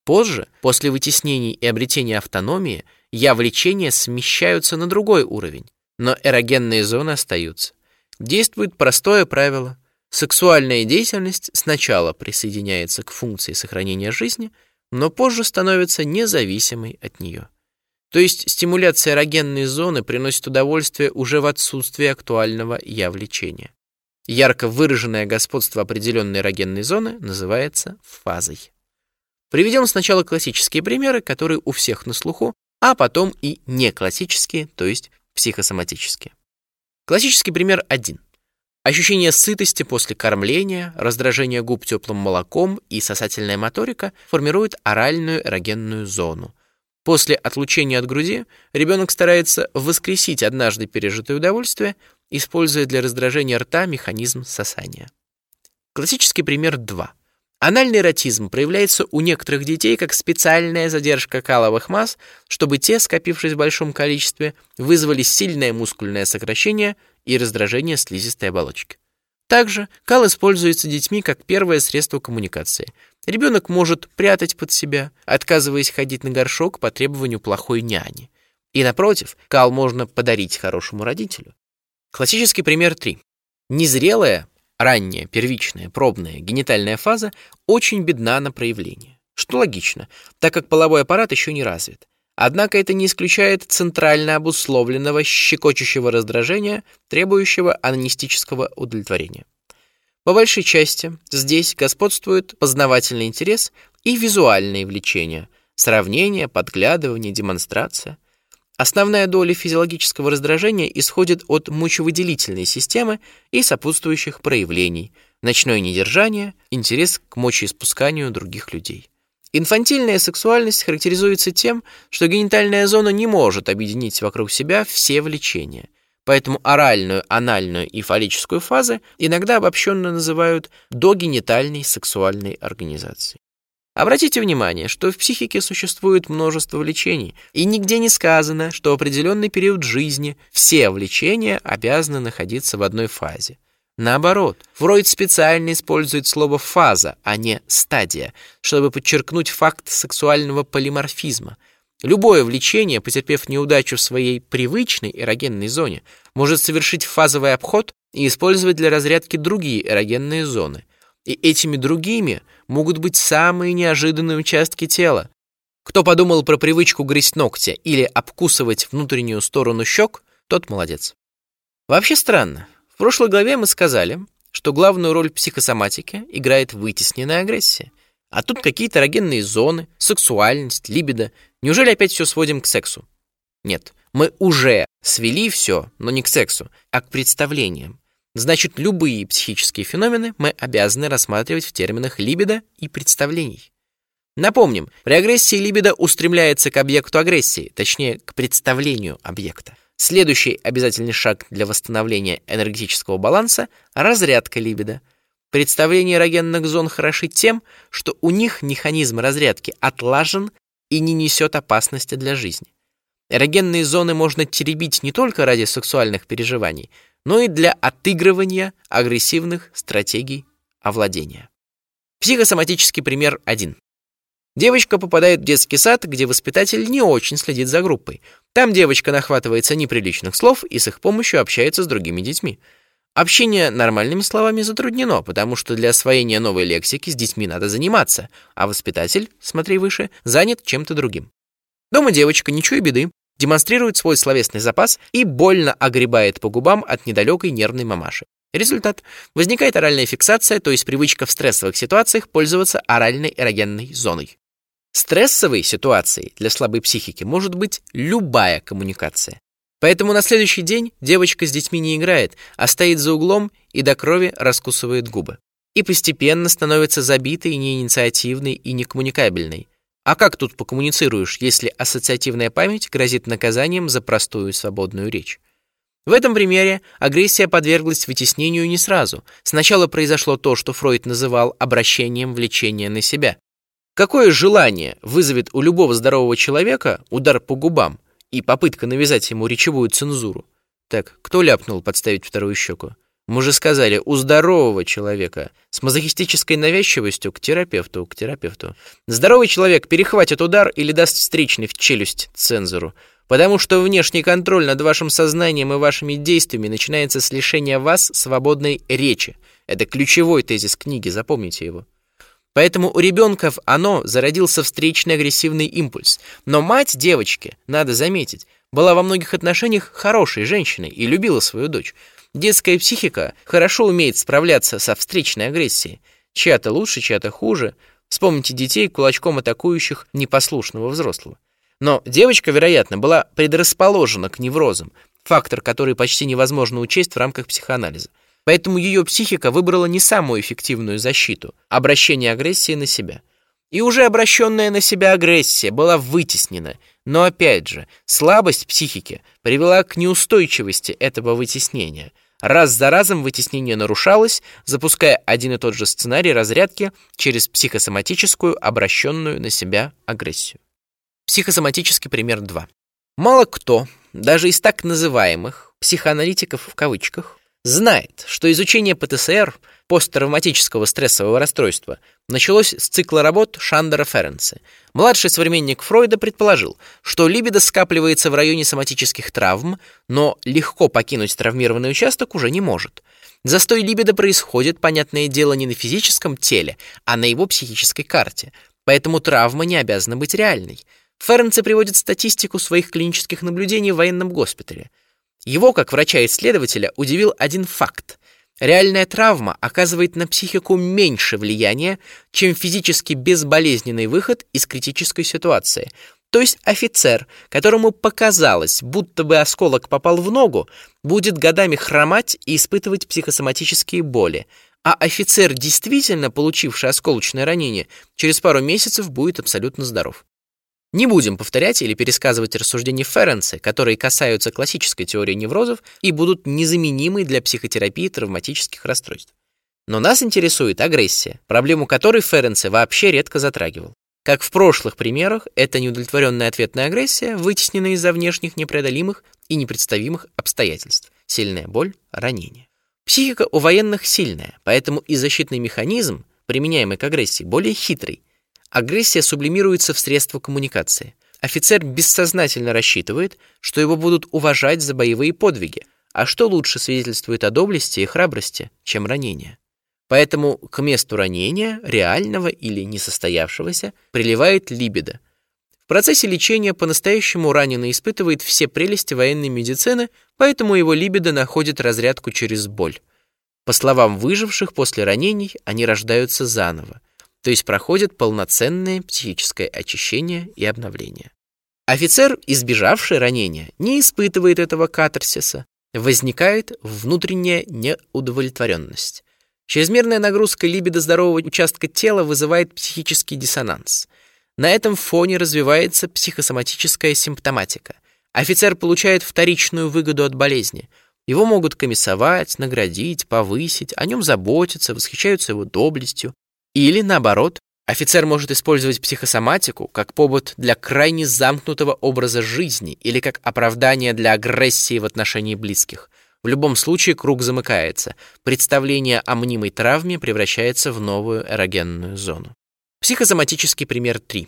Позже, после вытеснений и обретения автономии, «я» влечения смещаются на другой уровень, но эрогенные зоны остаются. Действует простое правило – Сексуальная деятельность сначала присоединяется к функции сохранения жизни, но позже становится независимой от нее. То есть стимуляция эрогенной зоны приносит удовольствие уже в отсутствии актуального «я» влечения. Ярко выраженное господство определенной эрогенной зоны называется фазой. Приведем сначала классические примеры, которые у всех на слуху, а потом и неклассические, то есть психосоматические. Классический пример 1. Ощущение сытости после кормления, раздражение губ теплым молоком и сосательная моторика формируют оральную эрогенную зону. После отлучения от груди ребенок старается воскресить однажды пережитое удовольствие, используя для раздражения рта механизм сосания. Классический пример 2. Анальный эротизм проявляется у некоторых детей как специальная задержка каловых масс, чтобы те, скопившись в большом количестве, вызвали сильное мускульное сокращение и раздражение слизистой оболочки. Также кал используется детьми как первое средство коммуникации. Ребенок может прятать под себя, отказываясь ходить на горшок по требованию плохой няни. И напротив, кал можно подарить хорошему родителю. Классический пример 3. Незрелая, ранняя, первичная, пробная генитальная фаза очень бедна на проявление. Что логично, так как половой аппарат еще не развит. Однако это не исключает центрально обусловленного щекочущего раздражения, требующего анонистического удовлетворения. По большей части здесь господствует познавательный интерес и визуальные влечения, сравнение, подглядывание, демонстрация. Основная доля физиологического раздражения исходит от мочевыделительной системы и сопутствующих проявлений, ночное недержание, интерес к мочеиспусканию других людей. Инфантильная сексуальность характеризуется тем, что генитальная зона не может объединить вокруг себя все влечения. Поэтому оральную, анальную и фаллическую фазы иногда обобщенно называют догенитальной сексуальной организацией. Обратите внимание, что в психике существует множество влечений, и нигде не сказано, что в определенный период жизни все влечения обязаны находиться в одной фазе. Наоборот, Фройд специально использует слово «фаза», а не «стадия», чтобы подчеркнуть факт сексуального полиморфизма. Любое влечение, потерпев неудачу в своей привычной эрогенной зоне, может совершить фазовый обход и использовать для разрядки другие эрогенные зоны. И этими другими могут быть самые неожиданные участки тела. Кто подумал про привычку грызть ногти или обкусывать внутреннюю сторону щек, тот молодец. Вообще странно. В прошлой главе мы сказали, что главную роль психосоматики играет вытесненная агрессия. А тут какие-то эрогенные зоны, сексуальность, либидо. Неужели опять все сводим к сексу? Нет, мы уже свели все, но не к сексу, а к представлениям. Значит, любые психические феномены мы обязаны рассматривать в терминах либидо и представлений. Напомним, при агрессии либидо устремляется к объекту агрессии, точнее, к представлению объекта. Следующий обязательный шаг для восстановления энергетического баланса – разрядка либидо. Представление эрогенных зон хороши тем, что у них механизм разрядки отлажен и не несет опасности для жизни. Эрогенные зоны можно теребить не только ради сексуальных переживаний, но и для отыгрывания агрессивных стратегий овладения. Психосоматический пример 1. Девочка попадает в детский сад, где воспитатель не очень следит за группой. Там девочка нахватывается неприличных слов и с их помощью общается с другими детьми. Общение нормальными словами затруднено, потому что для освоения новой лексики с детьми надо заниматься, а воспитатель, смотри выше, занят чем-то другим. Дома девочка, ничего и беды, демонстрирует свой словесный запас и больно огребает по губам от недалекой нервной мамаши. Результат. Возникает оральная фиксация, то есть привычка в стрессовых ситуациях пользоваться оральной эрогенной зоной. Стрессовой ситуацией для слабой психики может быть любая коммуникация. Поэтому на следующий день девочка с детьми не играет, а стоит за углом и до крови раскусывает губы. И постепенно становится забитой, неинициативной и некоммуникабельной. А как тут покоммуницируешь, если ассоциативная память грозит наказанием за простую свободную речь? В этом примере агрессия подверглась вытеснению не сразу. Сначала произошло то, что Фройд называл обращением влечения на себя. Какое желание вызовет у любого здорового человека удар по губам и попытка навязать ему речевую цензуру? Так, кто ляпнул подставить вторую щеку? Мы же сказали, у здорового человека с мазохистической навязчивостью к терапевту, к терапевту. Здоровый человек перехватит удар или даст встречный в челюсть цензору. Потому что внешний контроль над вашим сознанием и вашими действиями начинается с лишения вас свободной речи. Это ключевой тезис книги, запомните его. Поэтому у ребенка в оно зародился встречный агрессивный импульс. Но мать девочки, надо заметить, была во многих отношениях хорошей женщиной и любила свою дочь. Детская психика хорошо умеет справляться со встречной агрессией. Чья-то лучше, чья-то хуже. Вспомните детей, кулачком атакующих непослушного взрослого. Но девочка, вероятно, была предрасположена к неврозам, фактор, который почти невозможно учесть в рамках психоанализа. Поэтому ее психика выбрала не самую эффективную защиту – обращение агрессии на себя. И уже обращенная на себя агрессия была вытеснена. Но опять же, слабость психики привела к неустойчивости этого вытеснения. Раз за разом вытеснение нарушалось, запуская один и тот же сценарий разрядки через психосоматическую обращенную на себя агрессию. Психосоматический пример 2. Мало кто, даже из так называемых психоаналитиков в кавычках, знает, что изучение ПТСР, посттравматического стрессового расстройства, началось с цикла работ Шандера Ференце. Младший современник Фройда предположил, что либидо скапливается в районе соматических травм, но легко покинуть травмированный участок уже не может. Застой либидо происходит, понятное дело, не на физическом теле, а на его психической карте. Поэтому травма не обязана быть реальной. Ференце приводит статистику своих клинических наблюдений в военном госпитале. Его, как врача-исследователя, удивил один факт. Реальная травма оказывает на психику меньше влияния, чем физически безболезненный выход из критической ситуации. То есть офицер, которому показалось, будто бы осколок попал в ногу, будет годами хромать и испытывать психосоматические боли, а офицер, действительно получивший осколочное ранение, через пару месяцев будет абсолютно здоров. Не будем повторять или пересказывать рассуждения Ференса, которые касаются классической теории неврозов и будут незаменимы для психотерапии травматических расстройств. Но нас интересует агрессия, проблему которой Ференсе вообще редко затрагивал. Как в прошлых примерах, это неудовлетворенная ответная агрессия, вытесненная из-за внешних непреодолимых и непредставимых обстоятельств. Сильная боль, ранение. Психика у военных сильная, поэтому и защитный механизм, применяемый к агрессии, более хитрый, Агрессия сублимируется в средства коммуникации. Офицер бессознательно рассчитывает, что его будут уважать за боевые подвиги, а что лучше свидетельствует о доблести и храбрости, чем ранение. Поэтому к месту ранения, реального или несостоявшегося, приливает либидо. В процессе лечения по-настоящему раненый испытывает все прелести военной медицины, поэтому его либидо находит разрядку через боль. По словам выживших после ранений, они рождаются заново то есть проходит полноценное психическое очищение и обновление. Офицер, избежавший ранения, не испытывает этого катарсиса, возникает внутренняя неудовлетворенность. Чрезмерная нагрузка либидо здорового участка тела вызывает психический диссонанс. На этом фоне развивается психосоматическая симптоматика. Офицер получает вторичную выгоду от болезни. Его могут комиссовать, наградить, повысить, о нем заботиться, восхищаются его доблестью, или, наоборот, офицер может использовать психосоматику как повод для крайне замкнутого образа жизни или как оправдание для агрессии в отношении близких. В любом случае круг замыкается. Представление о мнимой травме превращается в новую эрогенную зону. Психосоматический пример 3.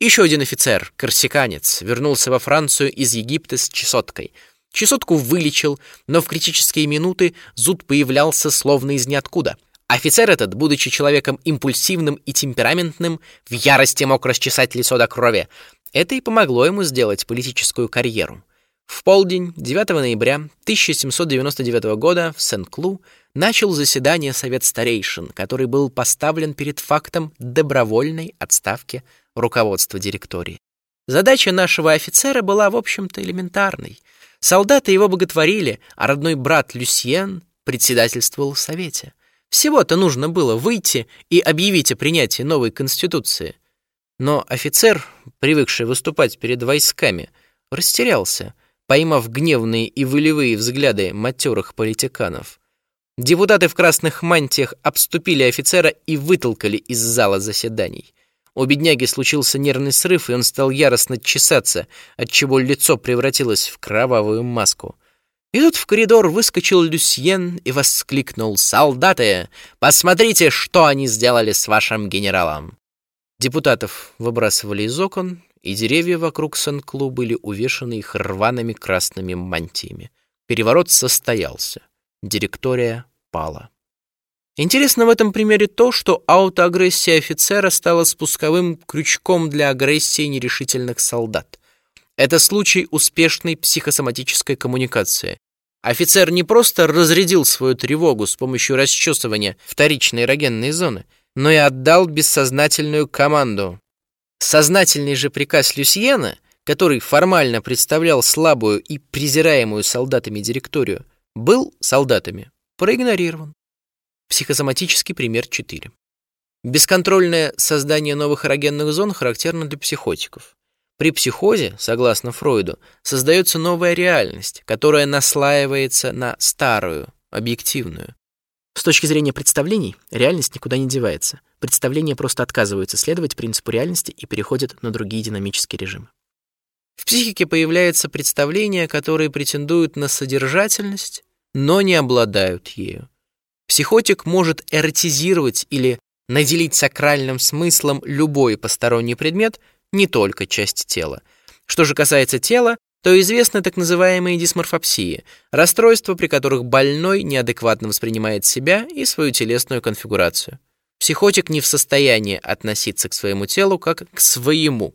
Еще один офицер, корсиканец, вернулся во Францию из Египта с чесоткой. Чесотку вылечил, но в критические минуты зуд появлялся словно из ниоткуда – Офицер этот, будучи человеком импульсивным и темпераментным, в ярости мог расчесать лицо до крови. Это и помогло ему сделать политическую карьеру. В полдень 9 ноября 1799 года в Сен-Клу начал заседание Совет старейшин, который был поставлен перед фактом добровольной отставки руководства директории. Задача нашего офицера была, в общем-то, элементарной. Солдаты его боготворили, а родной брат Люсьен председательствовал в Совете. Всего-то нужно было выйти и объявить о принятии новой конституции. Но офицер, привыкший выступать перед войсками, растерялся, поймав гневные и волевые взгляды матерых политиканов. Депутаты в красных мантиях обступили офицера и вытолкали из зала заседаний. У бедняги случился нервный срыв, и он стал яростно чесаться, отчего лицо превратилось в кровавую маску. И тут в коридор выскочил Люсьен и воскликнул «Солдаты, посмотрите, что они сделали с вашим генералом!» Депутатов выбрасывали из окон, и деревья вокруг Сен-Клу были увешаны их рваными красными мантиями. Переворот состоялся. Директория пала. Интересно в этом примере то, что аутоагрессия офицера стала спусковым крючком для агрессии нерешительных солдат. Это случай успешной психосоматической коммуникации. Офицер не просто разрядил свою тревогу с помощью расчесывания вторичной эрогенной зоны, но и отдал бессознательную команду. Сознательный же приказ Люсьена, который формально представлял слабую и презираемую солдатами директорию, был солдатами проигнорирован. Психосоматический пример 4. Бесконтрольное создание новых эрогенных зон характерно для психотиков. При психозе, согласно Фройду, создается новая реальность, которая наслаивается на старую, объективную. С точки зрения представлений, реальность никуда не девается. Представления просто отказываются следовать принципу реальности и переходят на другие динамические режимы. В психике появляются представления, которые претендуют на содержательность, но не обладают ею. Психотик может эротизировать или наделить сакральным смыслом любой посторонний предмет, не только часть тела. Что же касается тела, то известны так называемые дисморфопсии, расстройства, при которых больной неадекватно воспринимает себя и свою телесную конфигурацию. Психотик не в состоянии относиться к своему телу как к своему.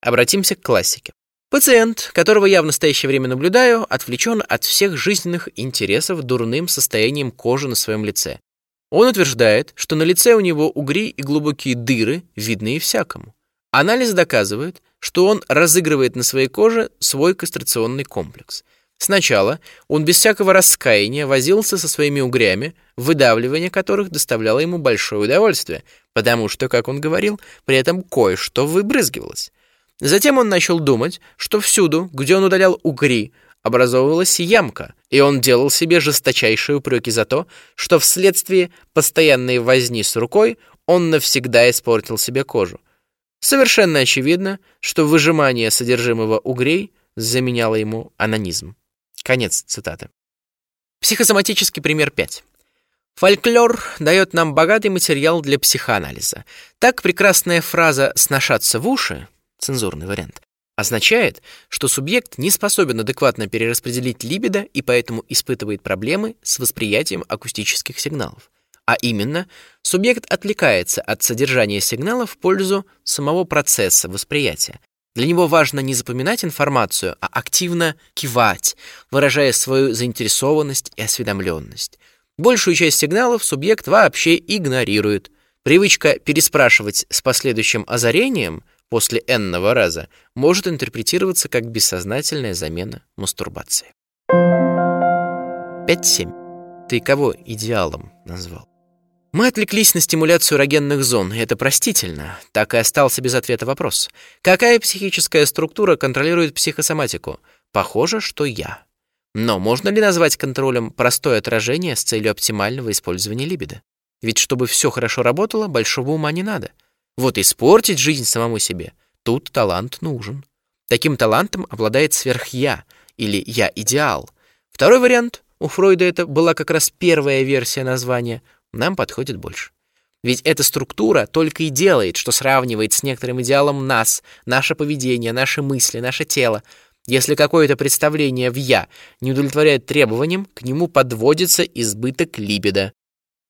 Обратимся к классике. Пациент, которого я в настоящее время наблюдаю, отвлечен от всех жизненных интересов дурным состоянием кожи на своем лице. Он утверждает, что на лице у него угри и глубокие дыры, видные всякому. Анализ доказывает, что он разыгрывает на своей коже свой кастрационный комплекс. Сначала он без всякого раскаяния возился со своими угрями, выдавливание которых доставляло ему большое удовольствие, потому что, как он говорил, при этом кое-что выбрызгивалось. Затем он начал думать, что всюду, где он удалял угри, образовывалась ямка, и он делал себе жесточайшие упреки за то, что вследствие постоянной возни с рукой он навсегда испортил себе кожу. Совершенно очевидно, что выжимание содержимого угрей заменяло ему анонизм. Конец цитаты. Психосоматический пример 5. Фольклор дает нам богатый материал для психоанализа. Так прекрасная фраза «сношаться в уши» цензурный вариант, означает, что субъект не способен адекватно перераспределить либидо и поэтому испытывает проблемы с восприятием акустических сигналов. А именно, субъект отвлекается от содержания сигнала в пользу самого процесса восприятия. Для него важно не запоминать информацию, а активно кивать, выражая свою заинтересованность и осведомленность. Большую часть сигналов субъект вообще игнорирует. Привычка переспрашивать с последующим озарением после энного раза может интерпретироваться как бессознательная замена мастурбации. 5.7. Ты кого идеалом назвал? Мы отвлеклись на стимуляцию эрогенных зон, и это простительно. Так и остался без ответа вопрос. Какая психическая структура контролирует психосоматику? Похоже, что я. Но можно ли назвать контролем простое отражение с целью оптимального использования либидо? Ведь чтобы все хорошо работало, большого ума не надо. Вот испортить жизнь самому себе. Тут талант нужен. Таким талантом обладает сверхя или я-идеал. Второй вариант, у Фройда это была как раз первая версия названия, нам подходит больше. Ведь эта структура только и делает, что сравнивает с некоторым идеалом нас, наше поведение, наши мысли, наше тело. Если какое-то представление в «я» не удовлетворяет требованиям, к нему подводится избыток либидо.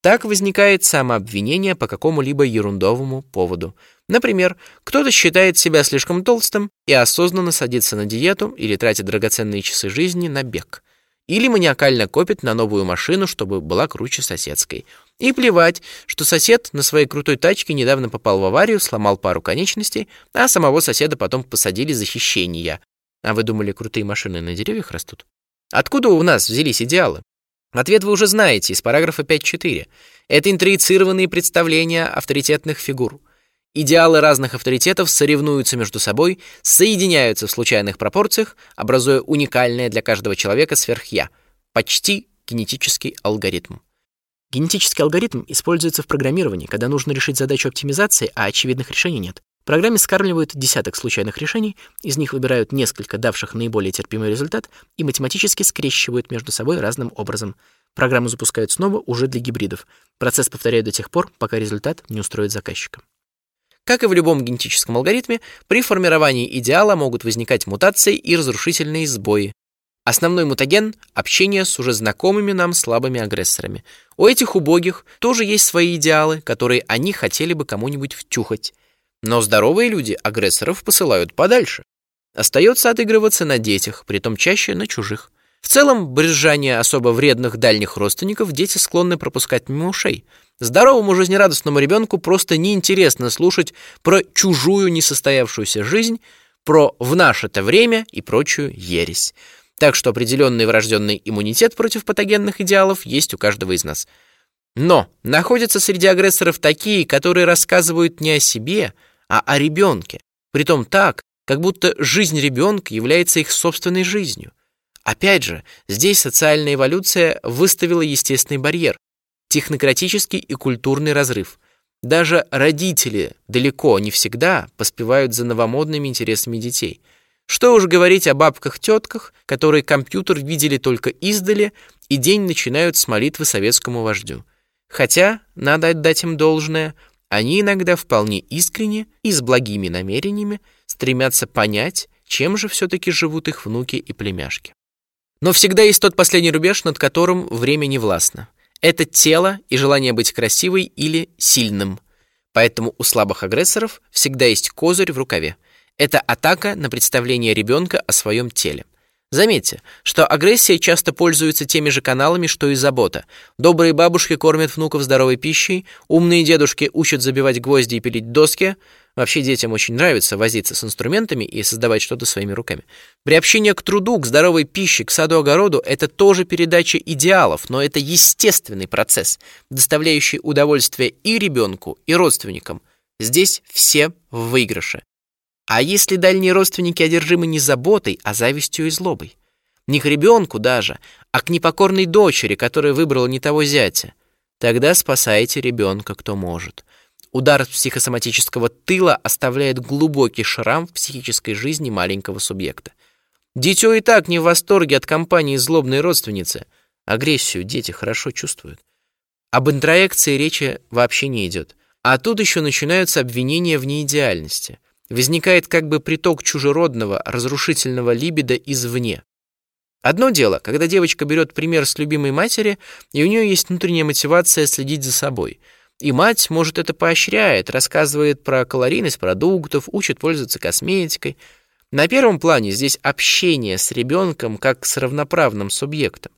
Так возникает самообвинение по какому-либо ерундовому поводу. Например, кто-то считает себя слишком толстым и осознанно садится на диету или тратит драгоценные часы жизни на бег. или маниакально копит на новую машину, чтобы была круче соседской. И плевать, что сосед на своей крутой тачке недавно попал в аварию, сломал пару конечностей, а самого соседа потом посадили за хищение. А вы думали, крутые машины на деревьях растут? Откуда у нас взялись идеалы? Ответ вы уже знаете из параграфа 5.4. Это интроицированные представления авторитетных фигур. Идеалы разных авторитетов соревнуются между собой, соединяются в случайных пропорциях, образуя уникальное для каждого человека сверхя. Почти генетический алгоритм. Генетический алгоритм используется в программировании, когда нужно решить задачу оптимизации, а очевидных решений нет. В программе скармливают десяток случайных решений, из них выбирают несколько, давших наиболее терпимый результат, и математически скрещивают между собой разным образом. Программу запускают снова уже для гибридов. Процесс повторяют до тех пор, пока результат не устроит заказчика. Как и в любом генетическом алгоритме, при формировании идеала могут возникать мутации и разрушительные сбои. Основной мутаген – общение с уже знакомыми нам слабыми агрессорами. У этих убогих тоже есть свои идеалы, которые они хотели бы кому-нибудь втюхать. Но здоровые люди агрессоров посылают подальше. Остается отыгрываться на детях, притом чаще на чужих. В целом, брюзжание особо вредных дальних родственников дети склонны пропускать мимо ушей. Здоровому жизнерадостному ребенку просто неинтересно слушать про чужую несостоявшуюся жизнь, про «в наше-то время» и прочую ересь. Так что определенный врожденный иммунитет против патогенных идеалов есть у каждого из нас. Но находятся среди агрессоров такие, которые рассказывают не о себе, а о ребенке. Притом так, как будто жизнь ребенка является их собственной жизнью. Опять же, здесь социальная эволюция выставила естественный барьер – технократический и культурный разрыв. Даже родители далеко не всегда поспевают за новомодными интересами детей – что уж говорить о бабках-тетках, которые компьютер видели только издали и день начинают с молитвы советскому вождю. Хотя, надо отдать им должное, они иногда вполне искренне и с благими намерениями стремятся понять, чем же все-таки живут их внуки и племяшки. Но всегда есть тот последний рубеж, над которым время не властно. Это тело и желание быть красивой или сильным. Поэтому у слабых агрессоров всегда есть козырь в рукаве – это атака на представление ребенка о своем теле. Заметьте, что агрессия часто пользуется теми же каналами, что и забота. Добрые бабушки кормят внуков здоровой пищей, умные дедушки учат забивать гвозди и пилить доски. Вообще детям очень нравится возиться с инструментами и создавать что-то своими руками. Приобщение к труду, к здоровой пище, к саду-огороду – это тоже передача идеалов, но это естественный процесс, доставляющий удовольствие и ребенку, и родственникам. Здесь все в выигрыше. А если дальние родственники одержимы не заботой, а завистью и злобой? Не к ребенку даже, а к непокорной дочери, которая выбрала не того зятя. Тогда спасайте ребенка, кто может. Удар психосоматического тыла оставляет глубокий шрам в психической жизни маленького субъекта. Дитё и так не в восторге от компании злобной родственницы. Агрессию дети хорошо чувствуют. Об интроекции речи вообще не идет. А тут еще начинаются обвинения в неидеальности – возникает как бы приток чужеродного, разрушительного либидо извне. Одно дело, когда девочка берет пример с любимой матери, и у нее есть внутренняя мотивация следить за собой. И мать, может, это поощряет, рассказывает про калорийность продуктов, учит пользоваться косметикой. На первом плане здесь общение с ребенком как с равноправным субъектом.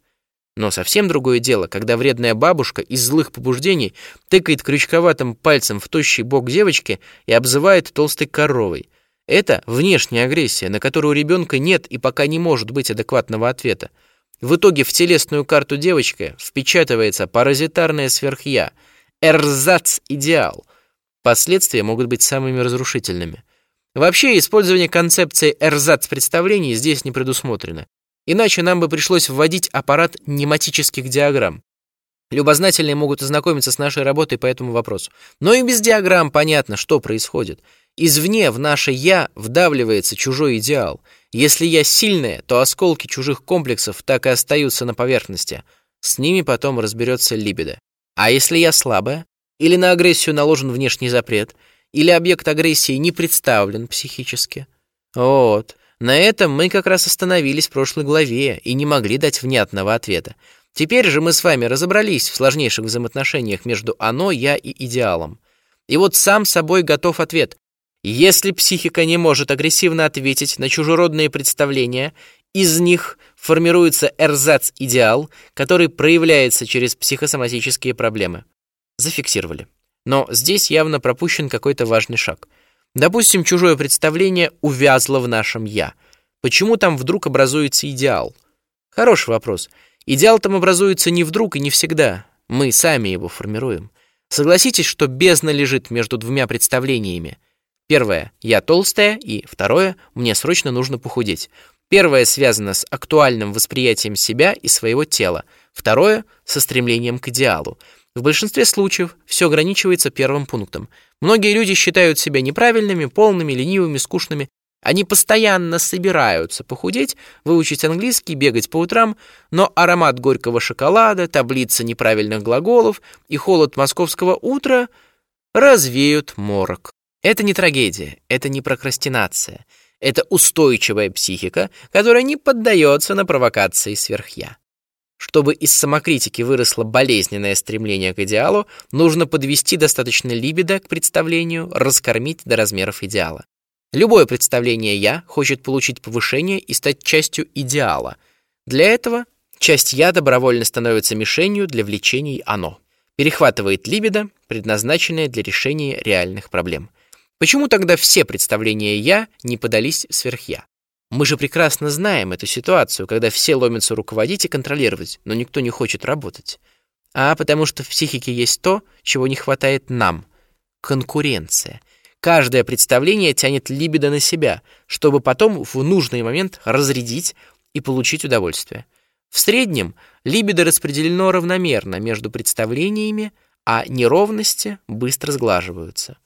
Но совсем другое дело, когда вредная бабушка из злых побуждений тыкает крючковатым пальцем в тощий бок девочки и обзывает толстой коровой. Это внешняя агрессия, на которую у ребенка нет и пока не может быть адекватного ответа. В итоге в телесную карту девочки впечатывается паразитарное сверхя, эрзац-идеал. Последствия могут быть самыми разрушительными. Вообще, использование концепции эрзац-представлений здесь не предусмотрено. Иначе нам бы пришлось вводить аппарат нематических диаграмм. Любознательные могут ознакомиться с нашей работой по этому вопросу. Но и без диаграмм понятно, что происходит. Извне в наше «я» вдавливается чужой идеал. Если я сильная, то осколки чужих комплексов так и остаются на поверхности. С ними потом разберется либидо. А если я слабая? Или на агрессию наложен внешний запрет? Или объект агрессии не представлен психически? Вот. На этом мы как раз остановились в прошлой главе и не могли дать внятного ответа. Теперь же мы с вами разобрались в сложнейших взаимоотношениях между оно, я и идеалом. И вот сам собой готов ответ. Если психика не может агрессивно ответить на чужеродные представления Из них формируется эрзац-идеал, который проявляется через психосоматические проблемы. Зафиксировали. Но здесь явно пропущен какой-то важный шаг. Допустим, чужое представление увязло в нашем «я». Почему там вдруг образуется идеал? Хороший вопрос. Идеал там образуется не вдруг и не всегда. Мы сами его формируем. Согласитесь, что бездна лежит между двумя представлениями. Первое – я толстая, и второе – мне срочно нужно похудеть. Первое связано с актуальным восприятием себя и своего тела, второе – со стремлением к идеалу. В большинстве случаев все ограничивается первым пунктом. Многие люди считают себя неправильными, полными, ленивыми, скучными. Они постоянно собираются похудеть, выучить английский, бегать по утрам, но аромат горького шоколада, таблица неправильных глаголов и холод московского утра развеют морок. Это не трагедия, это не прокрастинация – это устойчивая психика, которая не поддается на провокации сверхя. Чтобы из самокритики выросло болезненное стремление к идеалу, нужно подвести достаточно либидо к представлению, раскормить до размеров идеала. Любое представление «я» хочет получить повышение и стать частью идеала. Для этого часть «я» добровольно становится мишенью для влечений «оно». Перехватывает либидо, предназначенное для решения реальных проблем – Почему тогда все представления «я» не подались сверх-я? Мы же прекрасно знаем эту ситуацию, когда все ломятся руководить и контролировать, но никто не хочет работать. А потому что в психике есть то, чего не хватает нам — конкуренция. Каждое представление тянет либидо на себя, чтобы потом в нужный момент разрядить и получить удовольствие. В среднем либидо распределено равномерно между представлениями, а неровности быстро сглаживаются.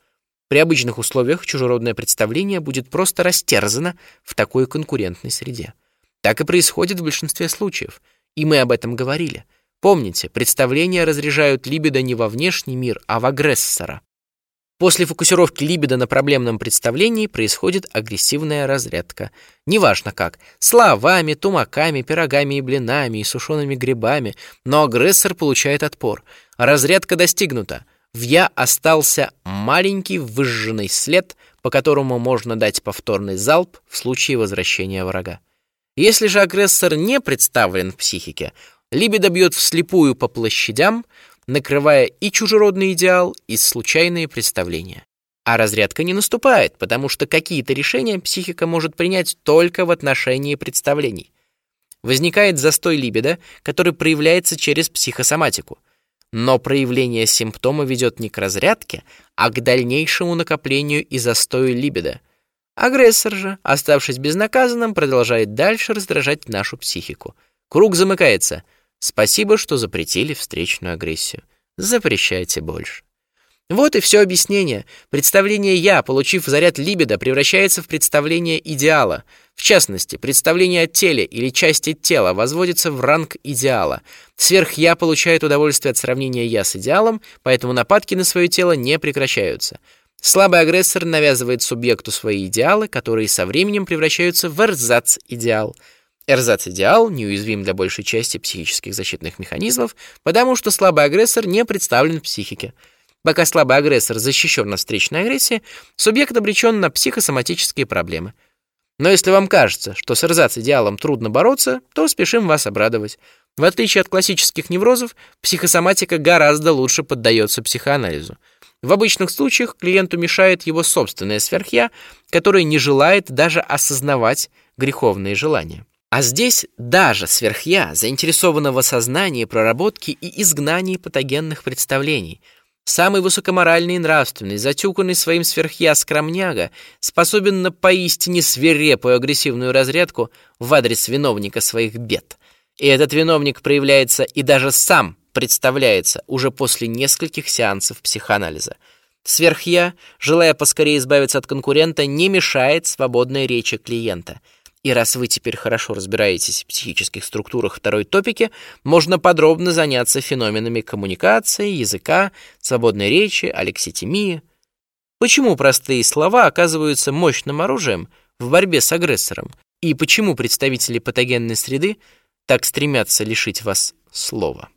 При обычных условиях чужеродное представление будет просто растерзано в такой конкурентной среде. Так и происходит в большинстве случаев, и мы об этом говорили. Помните, представления разряжают либидо не во внешний мир, а в агрессора. После фокусировки либидо на проблемном представлении происходит агрессивная разрядка. Неважно как, словами, тумаками, пирогами и блинами, и сушеными грибами, но агрессор получает отпор. Разрядка достигнута. В «я» остался маленький выжженный след, по которому можно дать повторный залп в случае возвращения врага. Если же агрессор не представлен в психике, либидо бьет вслепую по площадям, накрывая и чужеродный идеал, и случайные представления. А разрядка не наступает, потому что какие-то решения психика может принять только в отношении представлений. Возникает застой либидо, который проявляется через психосоматику. Но проявление симптома ведет не к разрядке, а к дальнейшему накоплению и застою либидо. Агрессор же, оставшись безнаказанным, продолжает дальше раздражать нашу психику. Круг замыкается. Спасибо, что запретили встречную агрессию. Запрещайте больше. Вот и все объяснение. Представление «я», получив заряд либидо, превращается в представление идеала. В частности, представление о теле или части тела возводится в ранг идеала. Сверх-я получает удовольствие от сравнения «я» с идеалом, поэтому нападки на свое тело не прекращаются. Слабый агрессор навязывает субъекту свои идеалы, которые со временем превращаются в эрзац-идеал. Эрзац-идеал неуязвим для большей части психических защитных механизмов, потому что слабый агрессор не представлен в психике. Пока слабый агрессор защищен от встречной агрессии, субъект обречен на психосоматические проблемы. Но если вам кажется, что с эрзац-идеалом трудно бороться, то спешим вас обрадовать. В отличие от классических неврозов, психосоматика гораздо лучше поддается психоанализу. В обычных случаях клиенту мешает его собственное сверхя, которое не желает даже осознавать греховные желания. А здесь даже сверхя заинтересовано в осознании, проработке и изгнании патогенных представлений – Самый высокоморальный и нравственный, затюканный своим сверхя скромняга, способен на поистине свирепую агрессивную разрядку в адрес виновника своих бед. И этот виновник проявляется и даже сам представляется уже после нескольких сеансов психоанализа. Сверхя, желая поскорее избавиться от конкурента, не мешает свободной речи клиента – и раз вы теперь хорошо разбираетесь в психических структурах второй топики, можно подробно заняться феноменами коммуникации, языка, свободной речи, алекситимии. Почему простые слова оказываются мощным оружием в борьбе с агрессором? И почему представители патогенной среды так стремятся лишить вас слова?